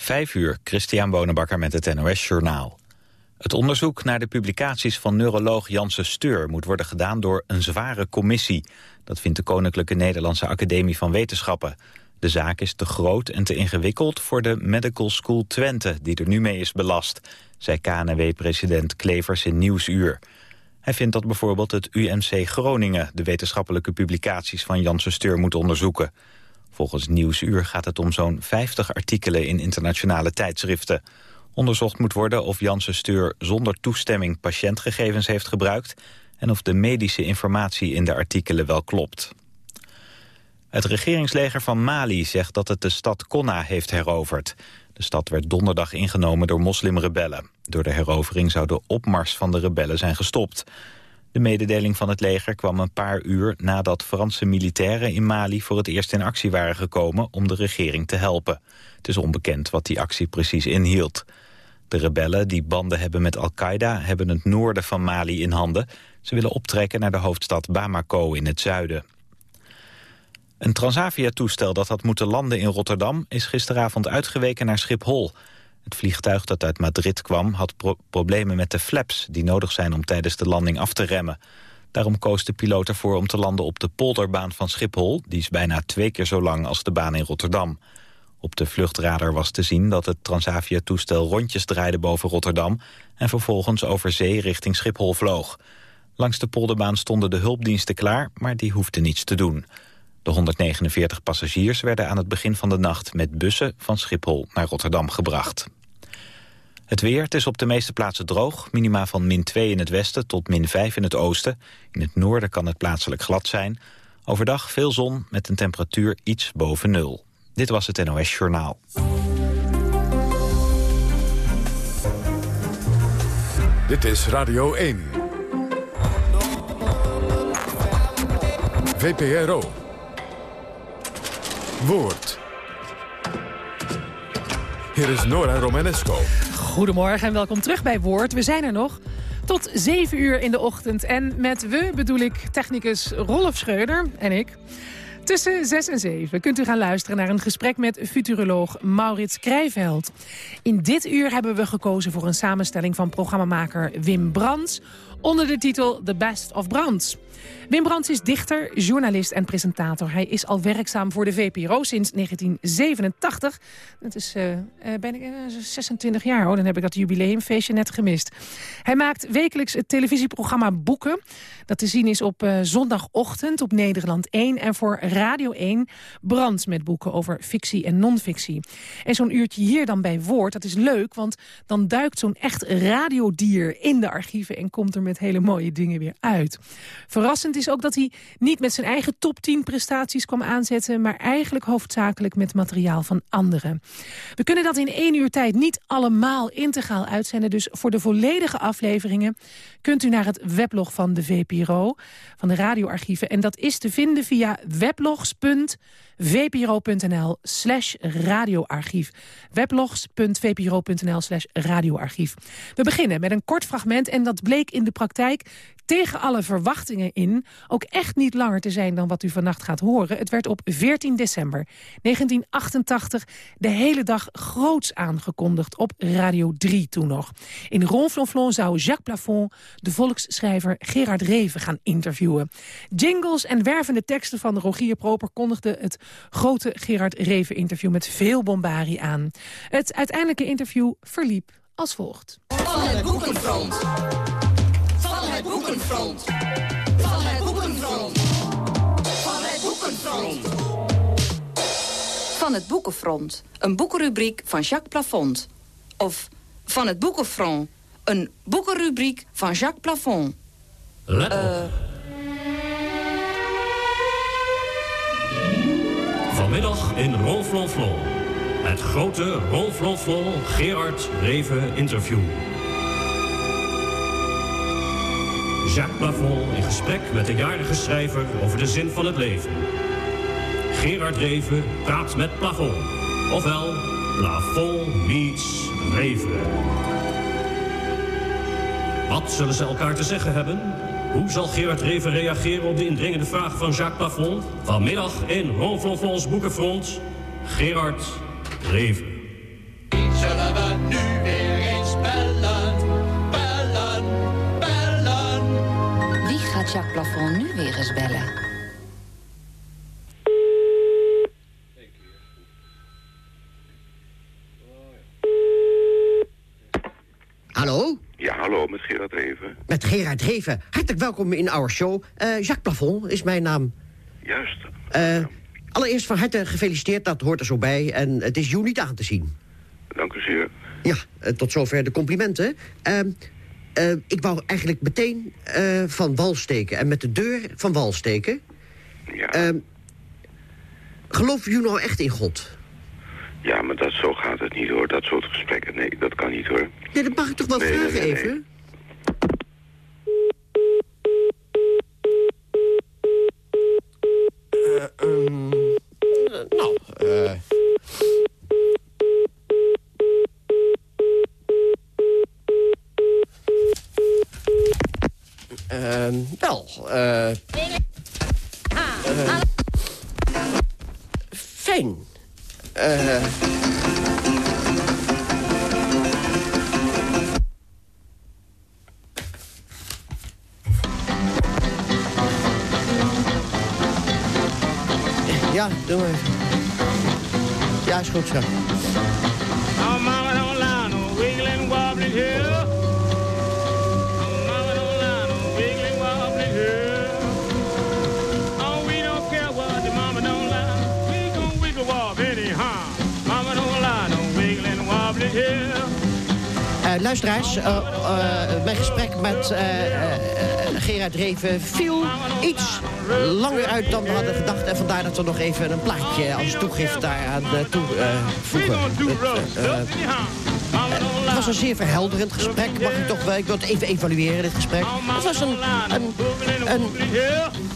Vijf uur, Christian Bonenbakker met het NOS Journaal. Het onderzoek naar de publicaties van neuroloog Janse Steur... moet worden gedaan door een zware commissie. Dat vindt de Koninklijke Nederlandse Academie van Wetenschappen. De zaak is te groot en te ingewikkeld voor de Medical School Twente... die er nu mee is belast, zei KNW-president Klevers in Nieuwsuur. Hij vindt dat bijvoorbeeld het UMC Groningen... de wetenschappelijke publicaties van Janse Steur moet onderzoeken... Volgens Nieuwsuur gaat het om zo'n 50 artikelen in internationale tijdschriften. Onderzocht moet worden of Janssen Steur zonder toestemming patiëntgegevens heeft gebruikt... en of de medische informatie in de artikelen wel klopt. Het regeringsleger van Mali zegt dat het de stad Konna heeft heroverd. De stad werd donderdag ingenomen door moslimrebellen. Door de herovering zou de opmars van de rebellen zijn gestopt. De mededeling van het leger kwam een paar uur nadat Franse militairen in Mali voor het eerst in actie waren gekomen om de regering te helpen. Het is onbekend wat die actie precies inhield. De rebellen die banden hebben met Al-Qaeda hebben het noorden van Mali in handen. Ze willen optrekken naar de hoofdstad Bamako in het zuiden. Een Transavia-toestel dat had moeten landen in Rotterdam... is gisteravond uitgeweken naar Schiphol. Het vliegtuig dat uit Madrid kwam had problemen met de flaps... die nodig zijn om tijdens de landing af te remmen. Daarom koos de piloot ervoor om te landen op de polderbaan van Schiphol. Die is bijna twee keer zo lang als de baan in Rotterdam. Op de vluchtradar was te zien dat het Transavia-toestel rondjes draaide boven Rotterdam... en vervolgens over zee richting Schiphol vloog. Langs de polderbaan stonden de hulpdiensten klaar, maar die hoefden niets te doen. De 149 passagiers werden aan het begin van de nacht met bussen van Schiphol naar Rotterdam gebracht. Het weer, het is op de meeste plaatsen droog. Minima van min 2 in het westen tot min 5 in het oosten. In het noorden kan het plaatselijk glad zijn. Overdag veel zon met een temperatuur iets boven nul. Dit was het NOS Journaal. Dit is Radio 1. VPRO. Woord. Hier is Nora Romanesco. Goedemorgen en welkom terug bij Woord. We zijn er nog tot 7 uur in de ochtend. En met we bedoel ik technicus Rolf Schreuder en ik. Tussen 6 en 7 kunt u gaan luisteren naar een gesprek met futuroloog Maurits Krijveld. In dit uur hebben we gekozen voor een samenstelling van programmamaker Wim Brands... onder de titel The Best of Brands. Wim Brands is dichter, journalist en presentator. Hij is al werkzaam voor de VPRO sinds 1987. Dat is uh, ben ik, 26 jaar, oh, dan heb ik dat jubileumfeestje net gemist. Hij maakt wekelijks het televisieprogramma Boeken... dat te zien is op zondagochtend op Nederland 1... en voor Radio 1 Brands met boeken over fictie en non-fictie. En zo'n uurtje hier dan bij Woord, dat is leuk... want dan duikt zo'n echt radiodier in de archieven... en komt er met hele mooie dingen weer uit. Verrassend is ook dat hij niet met zijn eigen top 10 prestaties kwam aanzetten... maar eigenlijk hoofdzakelijk met materiaal van anderen. We kunnen dat in één uur tijd niet allemaal integraal uitzenden... dus voor de volledige afleveringen kunt u naar het weblog van de VPRO... van de radioarchieven. En dat is te vinden via weblogs.vpro.nl slash radioarchief. weblogs.vpro.nl slash radioarchief. We beginnen met een kort fragment en dat bleek in de praktijk tegen alle verwachtingen in ook echt niet langer te zijn dan wat u vannacht gaat horen. Het werd op 14 december 1988 de hele dag groots aangekondigd op Radio 3 toen nog. In Ronflonflon zou Jacques Plafond de volksschrijver Gerard Reven gaan interviewen. Jingles en wervende teksten van Rogier Proper kondigden het grote Gerard Reven interview met veel bombarie aan. Het uiteindelijke interview verliep als volgt. Van boekenfront boekenfront. Van het boekenfront. Van het boekenfront. Van het boekenfront. Een boekenrubriek van Jacques Plafond. Of Van het boekenfront. Een boekenrubriek van Jacques Plafond. Let uh... Vanmiddag in Ronflonflon. Het grote Ronflonflon Gerard Reven interview. Jacques Plafond in gesprek met de jarige schrijver over de zin van het leven. Gerard Reven praat met Plafond. Ofwel, Plafond meets Reven. Wat zullen ze elkaar te zeggen hebben? Hoe zal Gerard Reven reageren op de indringende vraag van Jacques Plafond? Vanmiddag in Ronflonflons Boekenfront, Gerard Reven. Zullen we nu weer Jacques Plafond nu weer eens bellen? Hallo? Ja, hallo, met Gerard Reven. Met Gerard Reven. Hartelijk welkom in our show. Eh, Jacques Plafond is mijn naam. Juist. Eh, allereerst van harte gefeliciteerd, dat hoort er zo bij. En het is jou niet aan te zien. Dank u zeer. Ja, eh, tot zover de complimenten. Ehm, eh, ik wou eigenlijk meteen eh, van wal steken. En met de deur van wal steken. Ja, Ehm geloof u nou echt in God? ja maar dat, zo gaat het niet hoor, dat soort gesprekken. Nee, dat kan niet hoor. Nee, dat mag ik toch wel Nee, vragen nee, nee. even? Eh, ehm, eh, nou, eh... Reven viel iets langer uit dan we hadden gedacht. En vandaar dat we nog even een plaatje als toegift eh, Het, rough eh, eh, don't lie. het was een zeer verhelderend gesprek, mag ik toch wel. Ik wil het even evalueren, dit gesprek. Het was een, een,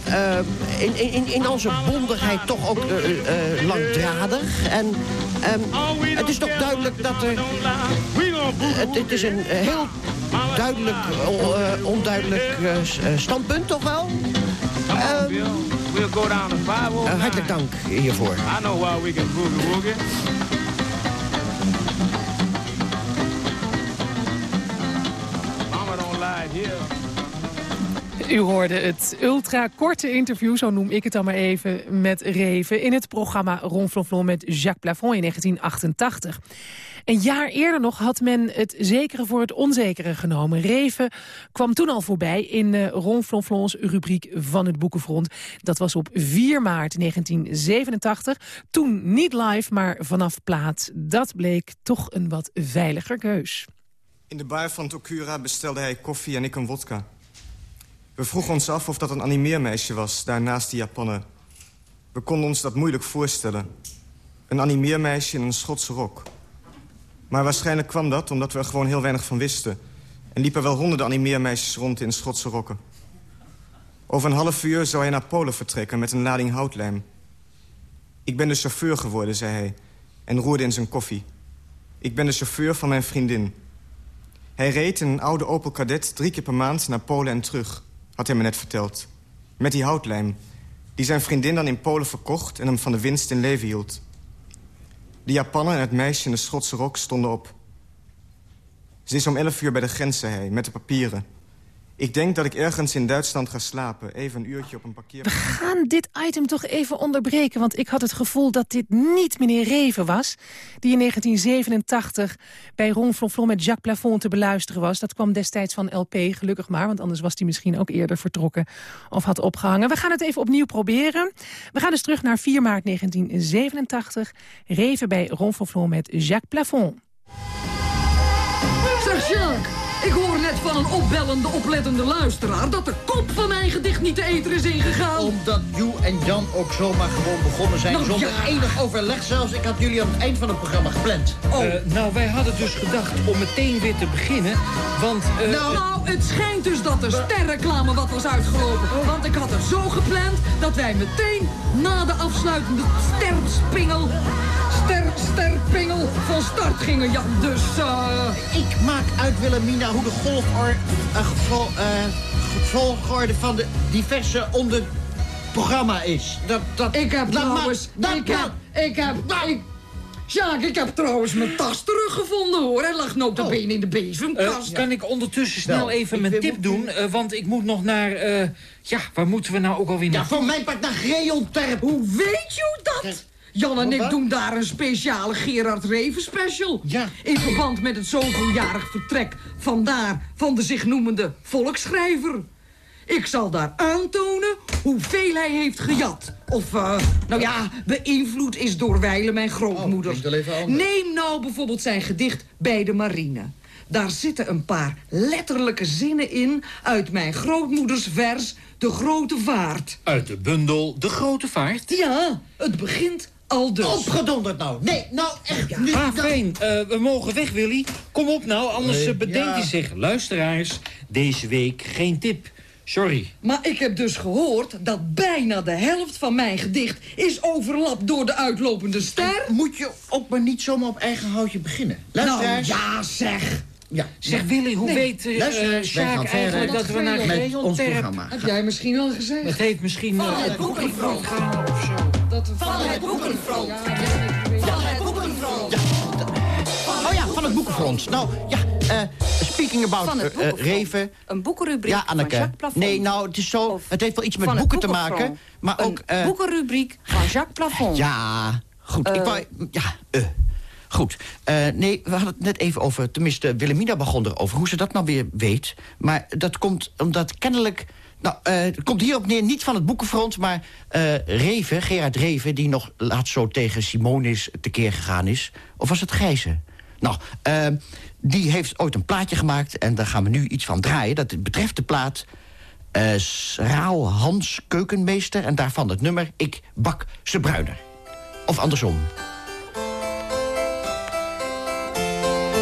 eh, in, in, in onze bondigheid toch ook eh, eh, langdradig. En ehm, het is toch duidelijk dat er... Het, is een eh, heel duidelijk, eh, onduidelijk eh, s- eh, standpunt, toch wel? We'll go down to 509. eh, hartelijk dank hiervoor. I know why we can boogie woogie. Mama don't lie here. U hoorde het ultra-korte interview, zo noem ik het dan maar even, met Reven... in het programma Ronflonflon met Jacques Plafond in 1988. Een jaar eerder nog had men het zekere voor het onzekere genomen. Reven kwam toen al voorbij in uh, Ronflonflons rubriek van het Boekenfront. Dat was op 4 maart 1987. Toen niet live, maar vanaf plaat. Dat bleek toch een wat veiliger keus. In de bar van Tokura bestelde hij koffie en ik een wodka. We vroegen ons af of dat een animeermeisje was, daar naast die Japaner. We konden ons dat moeilijk voorstellen. Een animeermeisje in een Schotse rok. Maar waarschijnlijk kwam dat omdat we er gewoon heel weinig van wisten. En liepen wel honderden animeermeisjes rond in Schotse rokken. Over een half uur zou hij naar Polen vertrekken met een lading houtlijm. Ik ben de chauffeur geworden, zei hij, en roerde in zijn koffie. Ik ben de chauffeur van mijn vriendin. Hij reed in een oude Opel Kadett drie keer per maand naar Polen en terug, had hij me net verteld. Met die houtlijm, die zijn vriendin dan in Polen verkocht en hem van de winst in leven hield. De Japaner en het meisje in de Schotse rok stonden op. Ze is om elf uur bij de grens, zei hij, met de papieren. Ik denk dat ik ergens in Duitsland ga slapen. Even een uurtje op een parkeerplaats. We gaan dit item toch even onderbreken, want ik had het gevoel dat dit niet meneer Reven was... die in 1987 bij Ron Flonflon met Jacques Plafond te beluisteren was. Dat kwam destijds van LP, gelukkig maar, want anders was hij misschien ook eerder vertrokken of had opgehangen. We gaan het even opnieuw proberen. We gaan dus terug naar 4 maart 1987. Reven bij Ron Flonflon met Jacques Plafond. Zeg Jacques, ik hoor net van een opbellende, oplettende luisteraar... dat de kop van mijn gedicht niet te eten is ingegaan. Omdat Joe en Jan ook zomaar gewoon begonnen zijn. Nou, zonder ja. enig overleg zelfs. Ik had jullie aan het eind van het programma gepland. Oh. Eh, nou, wij hadden dus gedacht om meteen weer te beginnen, want... eh, Nou, nou, het schijnt dus dat de sterreclame wat was uitgelopen. Want ik had het zo gepland dat wij meteen na de afsluitende sterspingel... Ster, sterpingel van start gingen, ja. Dus, eh... Ik maak uit, Wilhelmina, hoe de golforde, uh, eh, volgorde van de diverse onderprogramma is. Dat, dat, Ik heb dat trouwens... dat ik heb... Ik heb... Ik, Sjaak, ik heb trouwens mijn tas teruggevonden, hoor. Hij lag nota bene in de bezemkast. Eh, kan ik ondertussen snel Nou, even ik mijn tip doen? Want ik moet nog naar... eh, ja, waar moeten we nou ook alweer Ja, naartoe? voor mijn part naar Greonterp. Hoe weet je dat? Jan en ik doen daar een speciale Gerard Reven special. Ja. In verband met het zoveeljarig vertrek vandaar van de zich noemende volksschrijver. Ik zal daar aantonen hoeveel hij heeft gejat. Of, eh, nou ja, beïnvloed is door wijlen mijn grootmoeder. anders. Neem nou bijvoorbeeld zijn gedicht Bij de Marine. Daar zitten een paar letterlijke zinnen in uit mijn grootmoeders vers De Grote Vaart. Uit de bundel De Grote Vaart. Ja, het begint al dus. Opgedonderd nou. Nee, nou echt niet. Ah, nou. fijn. Eh, we mogen weg, Willy. Kom op nou, anders Nee, eh, bedenkt ja. hij zich. Luisteraars, deze week geen tip. Sorry. Maar ik heb dus gehoord dat bijna de helft van mijn gedicht is overlapt door de uitlopende ster. Moet je ook maar niet zomaar op eigen houtje beginnen. Nou Luisteraars. ja, zeg. Ja. Zeg Willy, hoe Nee, weet uh, luisteraars, wij gaan Sjaak verder eigenlijk dat we naar met ons Greonterp... programma. Heb jij misschien al gezegd? Het heeft misschien... eh, het boekenfront. gaan of zo. Dat we Van het boekenfront. Van het boekenfront. Oh ja, van het boekenfront. Nou, ja, eh, speaking about Van het eh, eh. Reven. Een boekenrubriek Ja, van Anneke. Jacques Plafond. Nee, nou, het is zo. Of Het heeft wel iets met boeken te maken. Maar ook. Een eh, boekenrubriek van Jacques Plafond. Ja, goed. ik wou, ja, eh. Goed. Eh, nee, we hadden het net even over... tenminste, Wilhelmina begon erover, hoe ze dat nou weer weet. Maar dat komt omdat kennelijk... Nou, eh, het komt hierop neer, niet van het boekenfront... maar eh, Reven, Gerard Reven, die nog laatst zo tegen Simonis tekeer gegaan is. Of was het Gijzen? Nou, eh, die heeft ooit een plaatje gemaakt... en daar gaan we nu iets van draaien. Dat betreft de plaat... Schraal Hans Keukenmeester... en daarvan het nummer Ik bak ze bruiner. Of andersom.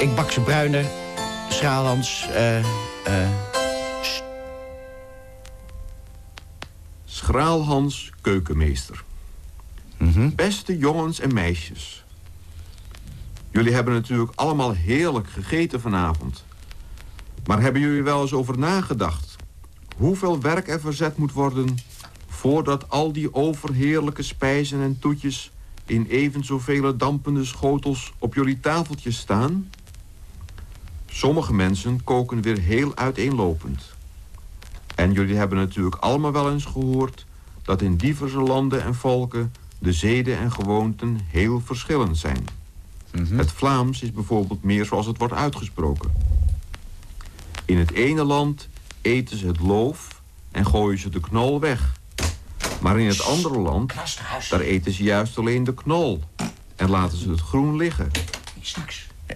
Ik bak ze bruiner, Schraalhans, eh... Schraalhans Keukenmeester. Beste jongens en meisjes. Jullie hebben natuurlijk allemaal heerlijk gegeten vanavond. Maar hebben jullie wel eens over nagedacht... hoeveel werk er verzet moet worden... voordat al die overheerlijke spijzen en toetjes... in even zoveel dampende schotels op jullie tafeltjes staan? Sommige mensen koken weer heel uiteenlopend. En jullie hebben natuurlijk allemaal wel eens gehoord... dat in diverse landen en volken de zeden en gewoonten heel verschillend zijn. Het Vlaams is bijvoorbeeld meer zoals het wordt uitgesproken. In het ene land eten ze het loof en gooien ze de knol weg. Maar in het andere land, daar eten ze juist alleen de knol... en laten ze het groen liggen.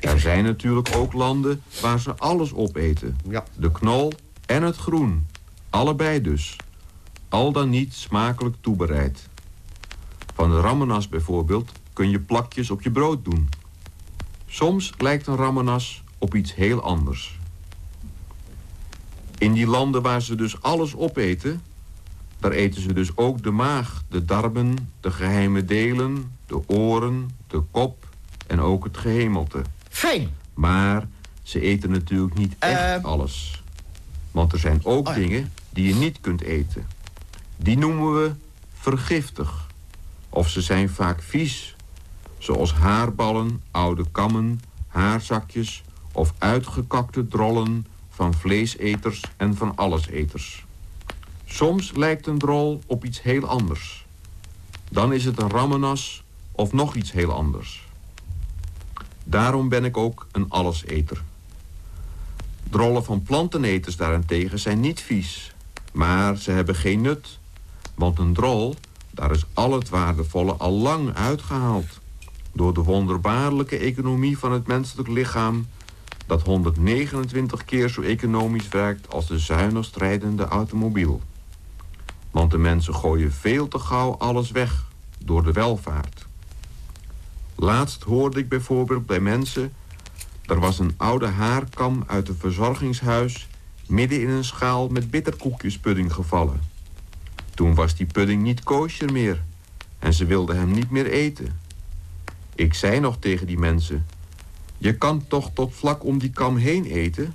Er zijn natuurlijk ook landen waar ze alles opeten. Ja. De knol en het groen. Allebei dus. Al dan niet smakelijk toebereid. Van ramenas bijvoorbeeld kun je plakjes op je brood doen. Soms lijkt een ramenas op iets heel anders. In die landen waar ze dus alles opeten... daar eten ze dus ook de maag, de darmen, de geheime delen... de oren, de kop en ook het gehemelte. Fijn. Maar ze eten natuurlijk niet echt Eh. alles. Want er zijn ook Oh ja. dingen die je niet kunt eten. Die noemen we vergiftig. Of ze zijn vaak vies. Zoals haarballen, oude kammen, haarzakjes... of uitgekakte drollen van vleeseters en van alleseters. Soms lijkt een drol op iets heel anders. Dan is het een ramenas of nog iets heel anders. Daarom ben ik ook een alleseter. Drollen van planteneters daarentegen zijn niet vies. Maar ze hebben geen nut. Want een drol, daar is al het waardevolle al lang uitgehaald. Door de wonderbaarlijke economie van het menselijk lichaam... dat 129 keer zo economisch werkt als de zuinigst rijdende automobiel. Want de mensen gooien veel te gauw alles weg door de welvaart. Laatst hoorde ik bijvoorbeeld bij mensen... er was een oude haarkam uit een verzorgingshuis... midden in een schaal met bitterkoekjespudding gevallen. Toen was die pudding niet koosjer meer... en ze wilden hem niet meer eten. Ik zei nog tegen die mensen... je kan toch tot vlak om die kam heen eten?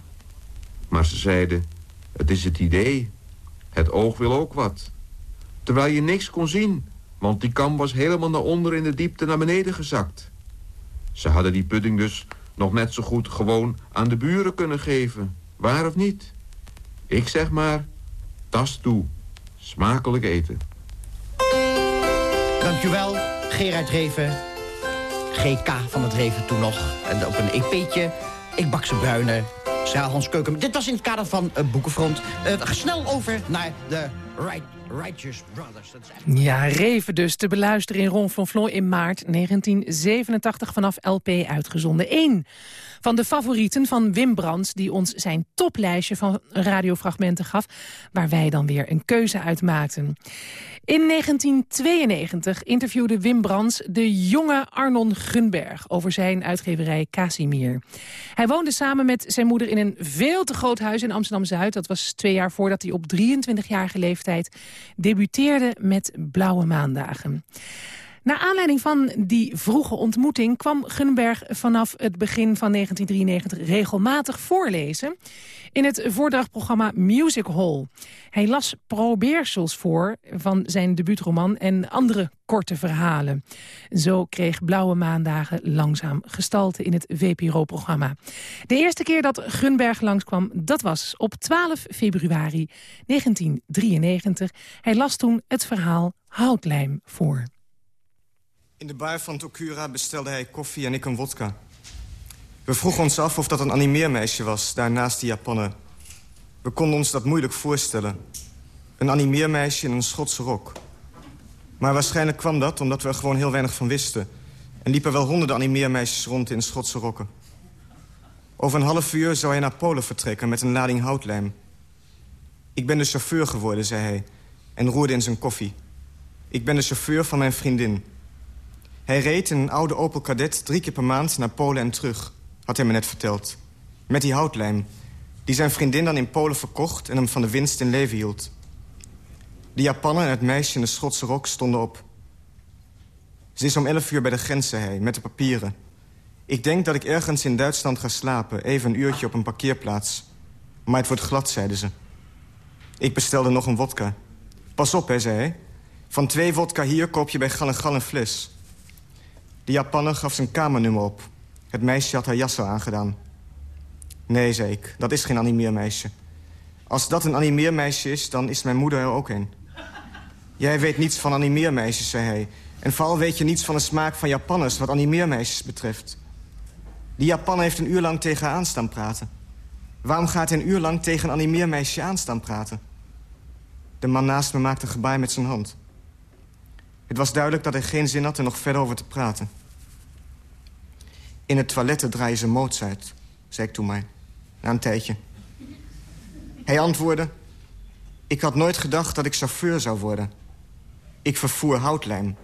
Maar ze zeiden... het is het idee. Het oog wil ook wat. Terwijl je niks kon zien... want die kam was helemaal naar onder in de diepte naar beneden gezakt. Ze hadden die pudding dus nog net zo goed gewoon aan de buren kunnen geven. Waar of niet? Ik zeg maar, tas toe. Smakelijk eten. Dankjewel, Gerard Reven. GK van het Reven toen nog. En ook een EP'tje. Ik bak ze bruine. Hans Keuken. Dit was in het kader van uh, Boekenfront. Uh, snel over naar de right, Ja, Reven dus te beluisteren in Ron van Floor in maart 1987 vanaf LP uitgezonden. Eén van de favorieten van Wim Brands... die ons zijn toplijstje van radiofragmenten gaf... waar wij dan weer een keuze uit maakten. In 1992 interviewde Wim Brands de jonge Arnon Gunberg... over zijn uitgeverij Casimir. Hij woonde samen met zijn moeder in een veel te groot huis in Amsterdam-Zuid. Dat was twee jaar voordat hij op 23-jarige leeftijd... debuteerde met Blauwe Maandagen. Naar aanleiding van die vroege ontmoeting kwam Gunberg vanaf het begin van 1993 regelmatig voorlezen in het voordrachtprogramma Music Hall. Hij las probeersels voor van zijn debuutroman en andere korte verhalen. Zo kreeg Blauwe Maandagen langzaam gestalte in het VPRO-programma. De eerste keer dat Gunberg langskwam, dat was op 12 februari 1993. Hij las toen het verhaal Houtlijm voor. In de bar van Tokura bestelde hij koffie en ik een wodka. We vroegen ons af of dat een animeermeisje was, daar naast die Japaner. We konden ons dat moeilijk voorstellen. Een animeermeisje in een Schotse rok. Maar waarschijnlijk kwam dat omdat we er gewoon heel weinig van wisten. En liepen wel honderden animeermeisjes rond in Schotse rokken. Over een half uur zou hij naar Polen vertrekken met een lading houtlijm. Ik ben de chauffeur geworden, zei hij, en roerde in zijn koffie. Ik ben de chauffeur van mijn vriendin. Hij reed in een oude Opel Kadett drie keer per maand naar Polen en terug, had hij me net verteld. Met die houtlijm, die zijn vriendin dan in Polen verkocht en hem van de winst in leven hield. De Japaner en het meisje in de Schotse rok stonden op. Ze is om elf uur bij de grens, zei hij, met de papieren. Ik denk dat ik ergens in Duitsland ga slapen, even een uurtje op een parkeerplaats. Maar het wordt glad, zeiden ze. Ik bestelde nog een wodka. Pas op, hè, zei hij. Van twee wodka hier koop je bij Gal en Gal een fles. De Japanner gaf zijn kamernummer op. Het meisje had haar jas al aangedaan. Nee, zei ik, dat is geen animeermeisje. Als dat een animeermeisje is, dan is mijn moeder er ook een. Jij weet niets van animeermeisjes, zei hij. En vooral weet je niets van de smaak van Japanners... wat animeermeisjes betreft. Die Japanner heeft een uur lang tegen haar aan staan praten. Waarom gaat hij een uur lang tegen een animeermeisje aan staan praten? De man naast me maakte een gebaar met zijn hand. Het was duidelijk dat hij geen zin had er nog verder over te praten. In het toilet draaien ze Mozart, zei ik toen mij. Na een tijdje. Hij antwoordde... Ik had nooit gedacht dat ik chauffeur zou worden. Ik vervoer houtlijm.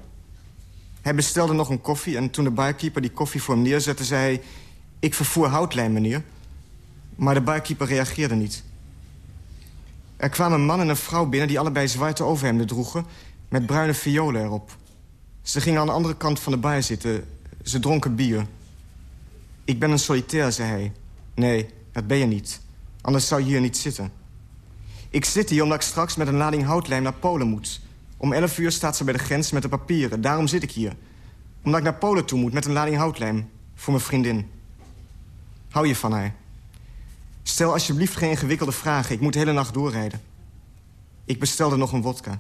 Hij bestelde nog een koffie en toen de barkeeper die koffie voor hem neerzette... zei hij, ik vervoer houtlijm, meneer. Maar de barkeeper reageerde niet. Er kwamen een man en een vrouw binnen die allebei zwarte overhemden droegen... met bruine violen erop. Ze gingen aan de andere kant van de bar zitten. Ze dronken bier. Ik ben een solitair, zei hij. Nee, dat ben je niet. Anders zou je hier niet zitten. Ik zit hier omdat ik straks met een lading houtlijm naar Polen moet. Om 11 uur staat ze bij de grens met de papieren. Daarom zit ik hier. Omdat ik naar Polen toe moet met een lading houtlijm. Voor mijn vriendin. Hou je van haar? Stel alsjeblieft geen ingewikkelde vragen. Ik moet de hele nacht doorrijden. Ik bestelde nog een wodka.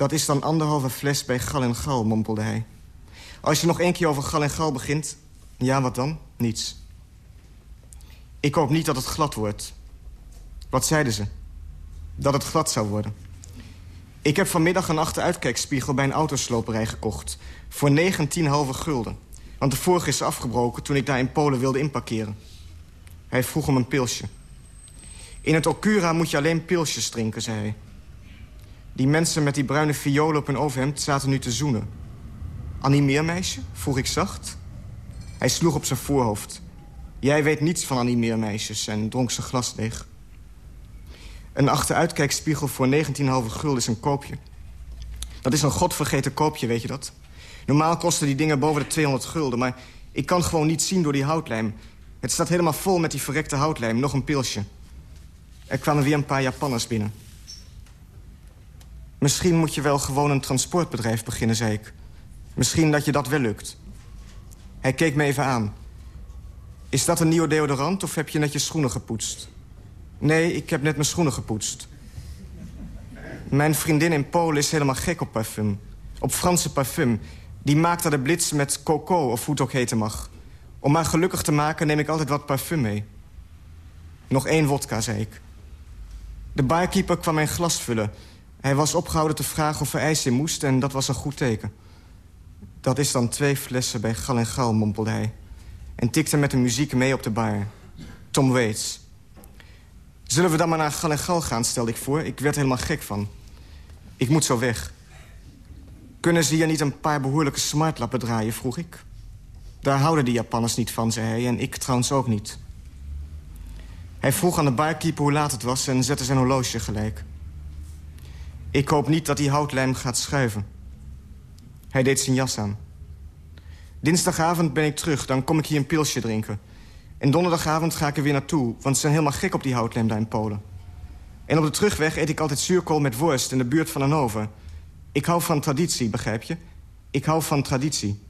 Dat is dan anderhalve fles bij Gal en Gal, mompelde hij. Als je nog één keer over Gal en Gal begint... Ja, wat dan? Niets. Ik hoop niet dat het glad wordt. Wat zeiden ze? Dat het glad zou worden. Ik heb vanmiddag een achteruitkijkspiegel bij een autosloperij gekocht. Voor 19 halve gulden. Want de vorige is afgebroken toen ik daar in Polen wilde inparkeren. Hij vroeg om een pilsje. In het Okura moet je alleen pilsjes drinken, zei hij. Die mensen met die bruine violen op hun overhemd zaten nu te zoenen. Animeermeisje? vroeg ik zacht. Hij sloeg op zijn voorhoofd. Jij weet niets van animeermeisjes en dronk zijn glas leeg. Een achteruitkijkspiegel voor 19,5 gulden is een koopje. Dat is een godvergeten koopje, weet je dat? Normaal kosten die dingen boven de 200 gulden, maar ik kan gewoon niet zien door die houtlijm. Het staat helemaal vol met die verrekte houtlijm, nog een pilsje. Er kwamen weer een paar Japanners binnen. Misschien moet je wel gewoon een transportbedrijf beginnen, zei ik. Misschien dat je dat wel lukt. Hij keek me even aan. Is dat een nieuwe deodorant of heb je net je schoenen gepoetst? Nee, ik heb net mijn schoenen gepoetst. Mijn vriendin in Polen is helemaal gek op parfum. Op Franse parfum. Die maakt er de blitz met coco of hoe het ook heten mag. Om haar gelukkig te maken neem ik altijd wat parfum mee. Nog één wodka, zei ik. De barkeeper kwam mijn glas vullen. Hij was opgehouden te vragen of er ijs in moest... en dat was een goed teken. Dat is dan twee flessen bij Gal en Gal, mompelde hij. En tikte met de muziek mee op de bar. Tom Waits. Zullen we dan maar naar Gal en Gal gaan, stelde ik voor. Ik werd helemaal gek van. Ik moet zo weg. Kunnen ze hier niet een paar behoorlijke smartlappen draaien, vroeg ik. Daar houden die Japanners niet van, zei hij, en ik trouwens ook niet. Hij vroeg aan de barkeeper hoe laat het was en zette zijn horloge gelijk. Ik hoop niet dat die houtlijm gaat schuiven. Hij deed zijn jas aan. Dinsdagavond ben ik terug, dan kom ik hier een pilsje drinken. En donderdagavond ga ik er weer naartoe, want ze zijn helemaal gek op die houtlijm daar in Polen. En op de terugweg eet ik altijd zuurkool met worst in de buurt van Hannover. Ik hou van traditie, begrijp je? Ik hou van traditie.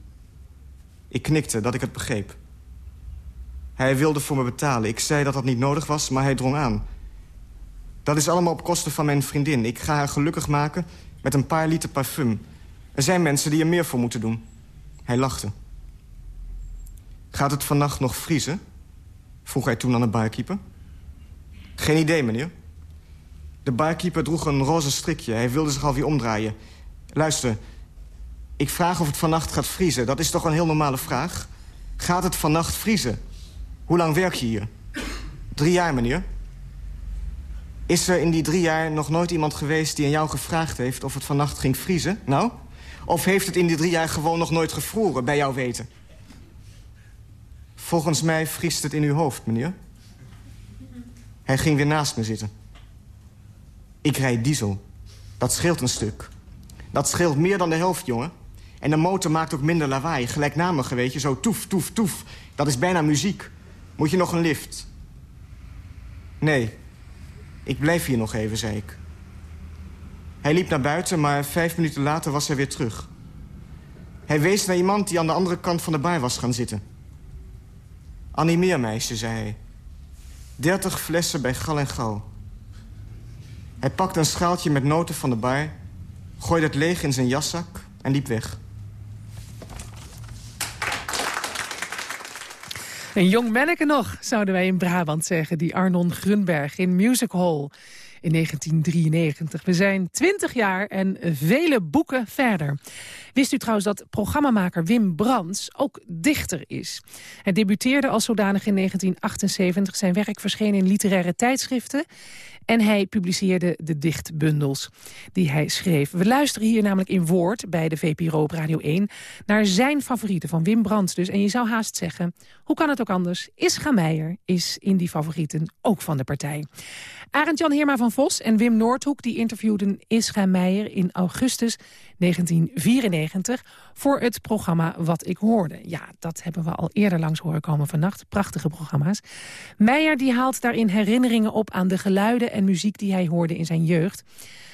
Ik knikte dat ik het begreep. Hij wilde voor me betalen. Ik zei dat dat niet nodig was, maar hij drong aan. Dat is allemaal op kosten van mijn vriendin. Ik ga haar gelukkig maken met een paar liter parfum. Er zijn mensen die er meer voor moeten doen. Hij lachte. Gaat het vannacht nog vriezen? Vroeg hij toen aan de barkeeper. Geen idee, meneer. De barkeeper droeg een roze strikje. Hij wilde zich alweer omdraaien. Luister, ik vraag of het vannacht gaat vriezen. Dat is toch een heel normale vraag? Gaat het vannacht vriezen? Hoe lang werk je hier? Drie jaar, meneer. Is er in die drie jaar nog nooit iemand geweest die aan jou gevraagd heeft... of het vannacht ging vriezen? Nou? Of heeft het in die drie jaar gewoon nog nooit gevroren, bij jou weten? Volgens mij vriest het in uw hoofd, meneer. Hij ging weer naast me zitten. Ik rijd diesel. Dat scheelt een stuk. Dat scheelt meer dan de helft, jongen. En de motor maakt ook minder lawaai. Gelijknamige, weet je, zo toef, toef, toef. Dat is bijna muziek. Moet je nog een lift? Nee, ik blijf hier nog even, zei ik. Hij liep naar buiten, maar vijf minuten later was hij weer terug. Hij wees naar iemand die aan de andere kant van de bar was gaan zitten. Animeermeisje, zei hij. Dertig flessen bij Gal en Gal. Hij pakte een schaaltje met noten van de bar... gooide het leeg in zijn jaszak en liep weg. Een jong manneke nog, zouden wij in Brabant zeggen. Die Arnon Grunberg in Music Hall in 1993. We zijn 20 jaar en vele boeken verder. Wist u trouwens dat programmamaker Wim Brands ook dichter is? Hij debuteerde als zodanig in 1978. Zijn werk verscheen in literaire tijdschriften. En hij publiceerde de dichtbundels die hij schreef. We luisteren hier namelijk in woord bij de VPRO op Radio 1... naar zijn favorieten van Wim Brands dus. En je zou haast zeggen, hoe kan het ook anders? Ischa Meijer is in die favorieten ook van de partij. Arend-Jan Heerma van Vos en Wim Noordhoek... die interviewden Ischa Meijer in augustus 1994 voor het programma Wat ik hoorde. Ja, dat hebben we al eerder langs horen komen vannacht. Prachtige programma's. Meijer die haalt daarin herinneringen op aan de geluiden en muziek die hij hoorde in zijn jeugd.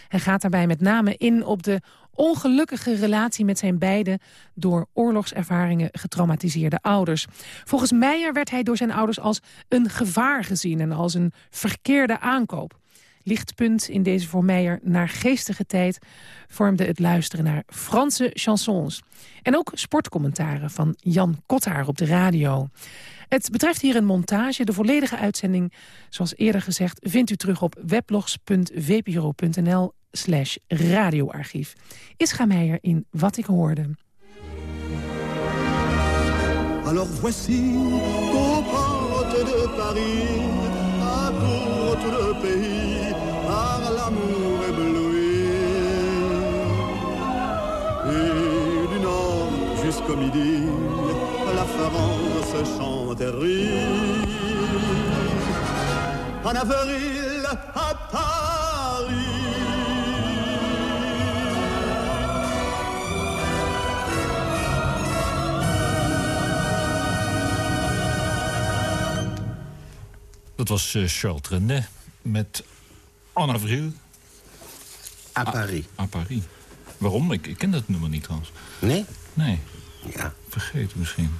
Hij gaat daarbij met name in op de ongelukkige relatie met zijn beide door oorlogservaringen getraumatiseerde ouders. Volgens Meijer werd hij door zijn ouders als een gevaar gezien en als een verkeerde aankoop. Lichtpunt in deze voor Meijer naargeestige tijd vormde het luisteren naar Franse chansons. En ook sportcommentaren van Jan Kottaar op de radio. Het betreft hier een montage. De volledige uitzending, zoals eerder gezegd... vindt u terug op weblogs.vpro.nl slash radioarchief. Ischa Meijer in Wat ik hoorde. Alors voici qu'aux portes de Paris, à tout le pays, par l'amour ébloui. Et du nord jusqu'au midi, la France chante et rit. En avril, Dat was uh, Charles Trenet met En Avril. À Paris. À, Paris. Waarom? Ik, ik ken dat nummer niet trouwens. Nee? Nee. Ja. Vergeten misschien.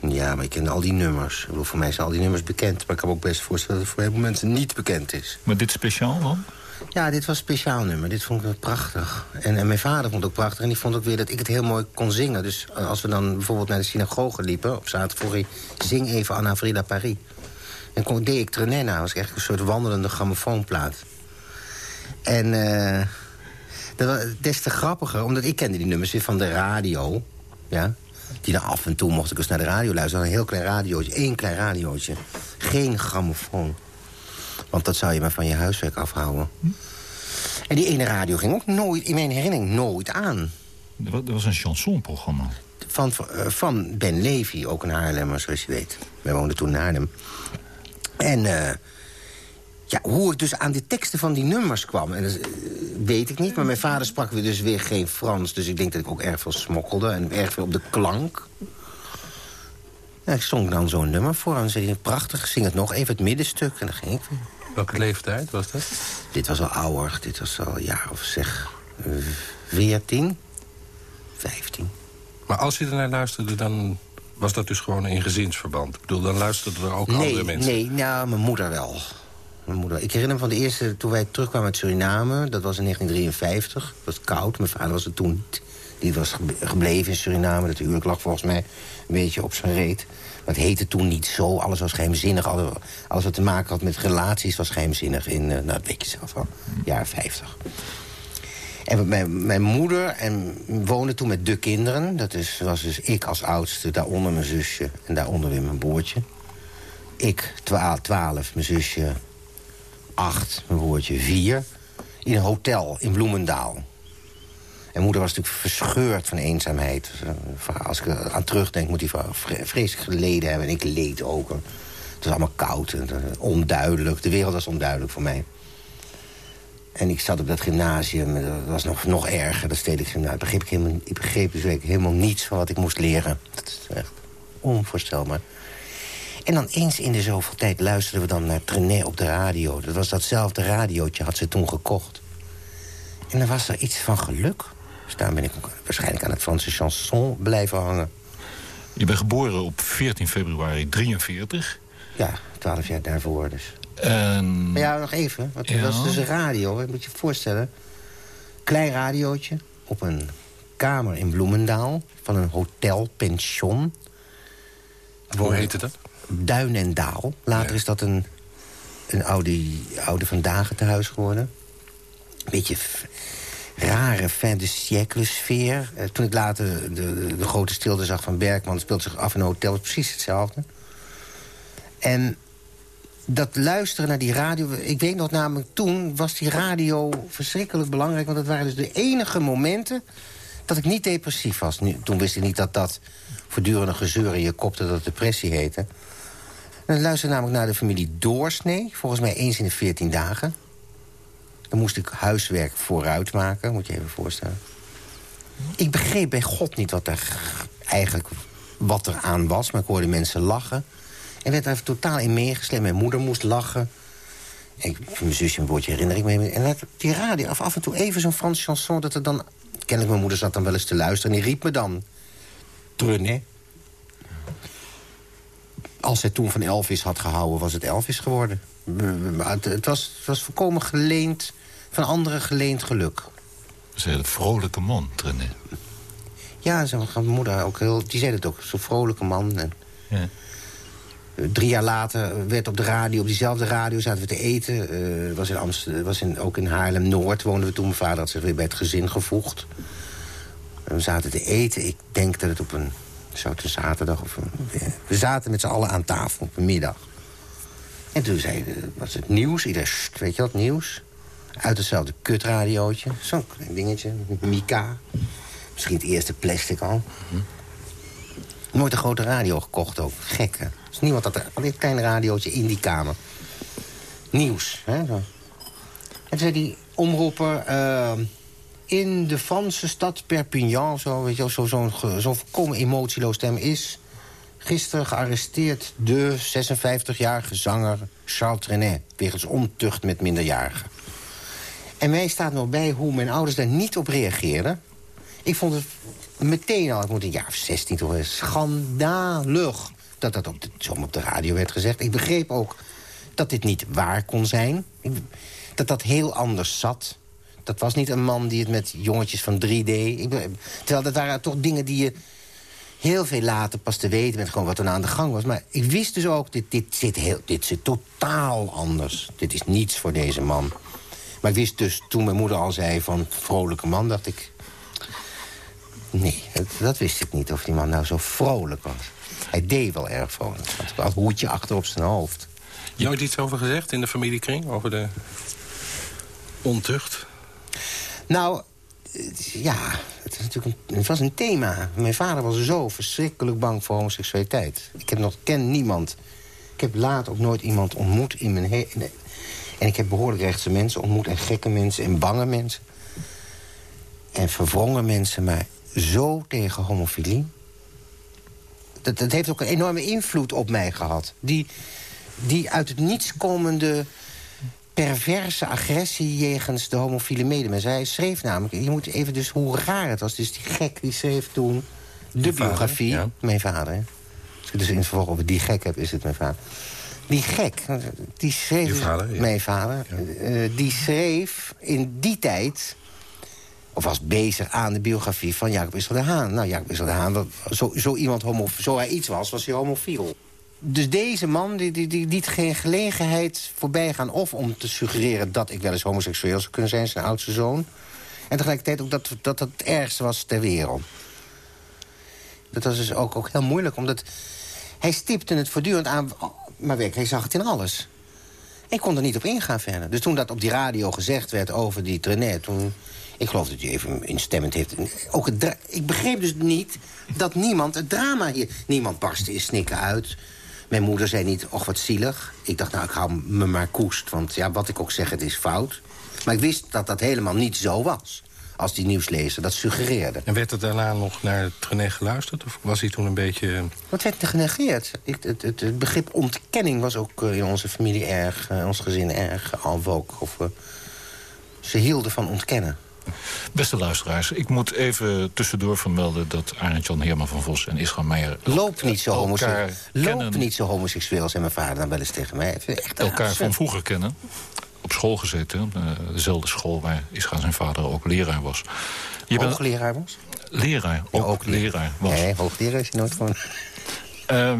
Ja, maar ik ken al die nummers. Ik bedoel, voor mij zijn al die nummers bekend. Maar ik kan me ook best voorstellen dat het voor heel veel mensen niet bekend is. Maar dit speciaal dan? Ja, dit was een speciaal nummer. Dit vond ik prachtig. En, en mijn vader vond het ook prachtig. En die vond ook weer dat ik het heel mooi kon zingen. Dus eh, als we dan bijvoorbeeld naar de synagoge liepen... op zaterdag vroeg hij, zing even Anna Frida Paris. En kon, deed ik Trenet na. was echt een soort wandelende grammofoonplaat. En eh, dat was des te grappiger, omdat ik kende die nummers weer van de radio. Ja, die dan af en toe mocht ik eens naar de radio luisteren. Een heel klein radiootje, één klein radiootje. Geen grammofoon. Want dat zou je maar van je huiswerk afhouden. En die ene radio ging ook nooit, in mijn herinnering, nooit aan. Dat was een chansonprogramma. Van, eh, van Ben Levy, ook een Haarlemmer, zoals je weet. Wij woonden toen in Haarlem. En eh, ja, hoe ik dus aan de teksten van die nummers kwam... En dat, eh, weet ik niet, maar mijn vader sprak weer dus weer geen Frans. Dus ik denk dat ik ook erg veel smokkelde en erg veel op de klank. Ja, ik zong dan zo'n nummer voor en zei prachtig, zing het nog even, het middenstuk. En dan ging ik weer. Welke leeftijd was dat? Dit was al ouder, dit was al een jaar of zeg... eh, 14, 15. Maar als je ernaar luisterde, dan was dat dus gewoon in gezinsverband. Ik bedoel, dan luisterden er ook andere mensen. nee, nou, mijn moeder wel. Mijn moeder. Ik herinner me van de eerste, toen wij terugkwamen uit Suriname... dat was in 1953, het was koud. Mijn vader was er toen niet. Die was gebleven in Suriname. Dat huwelijk lag volgens mij een beetje op zijn reet. Maar het heette toen niet zo. Alles was geheimzinnig. Alles, alles wat te maken had met relaties was geheimzinnig. In, eh, nou, dat weet je zelf al, jaren 50. En mijn, mijn moeder en woonde toen met de kinderen. Dat is, was dus ik als oudste, daaronder mijn zusje... en daaronder weer mijn broertje. Ik, twa- twaalf, mijn zusje acht, mijn broertje vier. In een hotel in Bloemendaal. En moeder was natuurlijk verscheurd van eenzaamheid. Dus, eh, Als ik er aan terugdenk, moet vre- vreselijk geleden hebben. En ik leed ook. Het was allemaal koud en eh, onduidelijk. De wereld was onduidelijk voor mij. En ik zat op dat gymnasium, dat was nog, nog erger, dat stedelijk gymnasium. Ik begreep, ik helemaal, ik begreep dus eigenlijk helemaal niets van wat ik moest leren. Dat is echt onvoorstelbaar. En dan eens in de zoveel tijd luisterden we dan naar Trenet op de radio. Dat was datzelfde radiootje, had ze toen gekocht. En dan was er iets van geluk. Dus daar ben ik ook waarschijnlijk aan het Franse chanson blijven hangen. Je bent geboren op 14 februari 43. Ja, twaalf jaar daarvoor dus. En... Maar ja, nog even. Want Ja. dat was dus een radio, hè, moet je je voorstellen. Klein radiootje op een kamer in Bloemendaal... van een hotelpension. Hoe heette dat? Duin en Daal. Later is dat een, een oude, oude vandaag tehuis geworden. Een beetje rare fin de siècle sfeer. Eh, toen ik later de, de, de grote stilte zag van Bergman... speelde zich af in een hotel, precies hetzelfde. En dat luisteren naar die radio... Ik weet nog namelijk, toen was die radio verschrikkelijk belangrijk... want dat waren dus de enige momenten dat ik niet depressief was. Nu, toen wist ik niet dat dat voortdurende gezeur in je kop... dat dat depressie heette. En ik luisterde namelijk naar de familie Doorsnee. Volgens mij eens in de 14 dagen. Dan moest ik huiswerk vooruit maken, moet je even voorstellen. Ik begreep bij God niet wat er eigenlijk wat er aan was... maar ik hoorde mensen lachen. En werd er even totaal in meegesleept. Mijn moeder moest lachen. En ik, mijn zusje een woordje herinner ik me. En die radio, af, af en toe even zo'n Frans chanson... dat er dan... Kennelijk, mijn moeder zat dan wel eens te luisteren... en die riep me dan... Trenet. Als hij toen van Elvis had gehouden, was het Elvis geworden. Het, het, was, het was volkomen geleend, van anderen geleend geluk. Dat is een hele vrolijke man, Trenet. Ja, zijn moeder ook heel, die zei het ook, zo'n vrolijke man. En Ja. Drie jaar later werd op de radio, op diezelfde radio, zaten we te eten. Eh, was in Amsterdam, was in, ook in Haarlem-Noord woonden we toen. Mijn vader had zich weer bij het gezin gevoegd. En we zaten te eten. Ik denk dat het op een, zaterdag of een, We zaten met z'n allen aan tafel op een middag. En toen zei, was het nieuws, ieder, "Sst, weet je wat, nieuws? Uit hetzelfde kutradiootje, zo'n klein dingetje, Mika. Misschien het eerste plastic al. Nooit een grote radio gekocht ook. Gek, hè? Dus niemand had er dit kleine radiootje in die kamer. Nieuws, hè? Zo. En zei die omroeper... eh, in de Franse stad Perpignan, zo, weet je wel, zo- zo'n ge- zo'n volkomen emotieloos stem... is gisteren gearresteerd de 56-jarige zanger Charles Trenet... wegens ontucht met minderjarigen. En mij staat nog bij hoe mijn ouders daar niet op reageerden. Ik vond het meteen al, ik moet een jaar of 16 toch schandalig... dat dat op de, op de radio werd gezegd. Ik begreep ook dat dit niet waar kon zijn. Dat dat heel anders zat. Dat was niet een man die het met jongetjes van 3D... Ik, terwijl dat waren toch dingen die je heel veel later pas te weten bent... gewoon wat er nou aan de gang was. Maar ik wist dus ook, dit, dit, zit heel, dit zit totaal anders. Dit is niets voor deze man. Maar ik wist dus, toen mijn moeder al zei van vrolijke man... dacht ik, nee, dat, wist ik niet of die man nou zo vrolijk was. Hij deed wel erg vrolijk. Hij had een hoedje achter op zijn hoofd. Je ooit iets over gezegd in de familiekring? Over de ontucht? Nou, ja, het, is natuurlijk een, het was een thema. Mijn vader was zo verschrikkelijk bang voor homoseksualiteit. Ik heb nog ken niemand. Ik heb later ook nooit iemand ontmoet in mijn he nee. En ik heb behoorlijk rechtse mensen ontmoet... en gekke mensen en bange mensen. En verwrongen mensen, maar zo tegen homofilie. Dat, dat heeft ook een enorme invloed op mij gehad. Die, die uit het niets komende perverse agressie jegens de homofiele medemens. Hij schreef namelijk, je moet even dus hoe raar het was. Dus die gek die schreef toen de Je vader, biografie. ja. Mijn vader, hè. Als ik het dus in het vervolg over die gek heb, is het mijn vader. Die gek, die schreef... Dus- vader, ja. Mijn vader. eh, die schreef in die tijd... of was bezig aan de biografie van Jacob Israël de Haan. Nou, Jacob Israël de Haan, zo, zo, iemand homo, zo hij iets was, was hij homofiel. Dus deze man die, die, die liet geen gelegenheid voorbij gaan... of om te suggereren dat ik wel eens homoseksueel zou kunnen zijn... zijn oudste zoon. En tegelijkertijd ook dat dat het ergste was ter wereld. Dat was dus ook, ook heel moeilijk, omdat... hij stipte het voortdurend aan... maar werk, hij zag het in alles. Ik kon er niet op ingaan verder. Dus toen dat op die radio gezegd werd over die Trenet... toen... Ik geloof dat je even instemmend heeft. Ook het ik begreep dus niet dat niemand het drama hier... Niemand barstte in snikken uit. Mijn moeder zei niet, och wat zielig. Ik dacht, nou, ik hou me maar koest. Want ja, wat ik ook zeg, het is fout. Maar ik wist dat dat helemaal niet zo was. Als die nieuwslezer dat suggereerde. En werd er daarna nog naar het geluisterd? Of was hij toen een beetje... Wat werd er genegeerd? Ik, het, het, het begrip ontkenning was ook eh, in onze familie erg, eh, in ons gezin erg alwook. Of, eh, ze hielden van ontkennen. Beste luisteraars, ik moet even tussendoor vermelden... dat Arend Jan Heerman van Vos en Isra Meijer... Loop niet zo, homoseksueel. Loop niet zo homoseksueel, zei mijn vader dan wel eens tegen mij. Echt elkaar van vroeger kennen. Op school gezeten, eh, dezelfde school waar Isra zijn vader ook leraar was. Je bent Hoogleraar was? leraar, ook, leraar was. Nee, hoogleraar is hij nooit gewoon. Eh,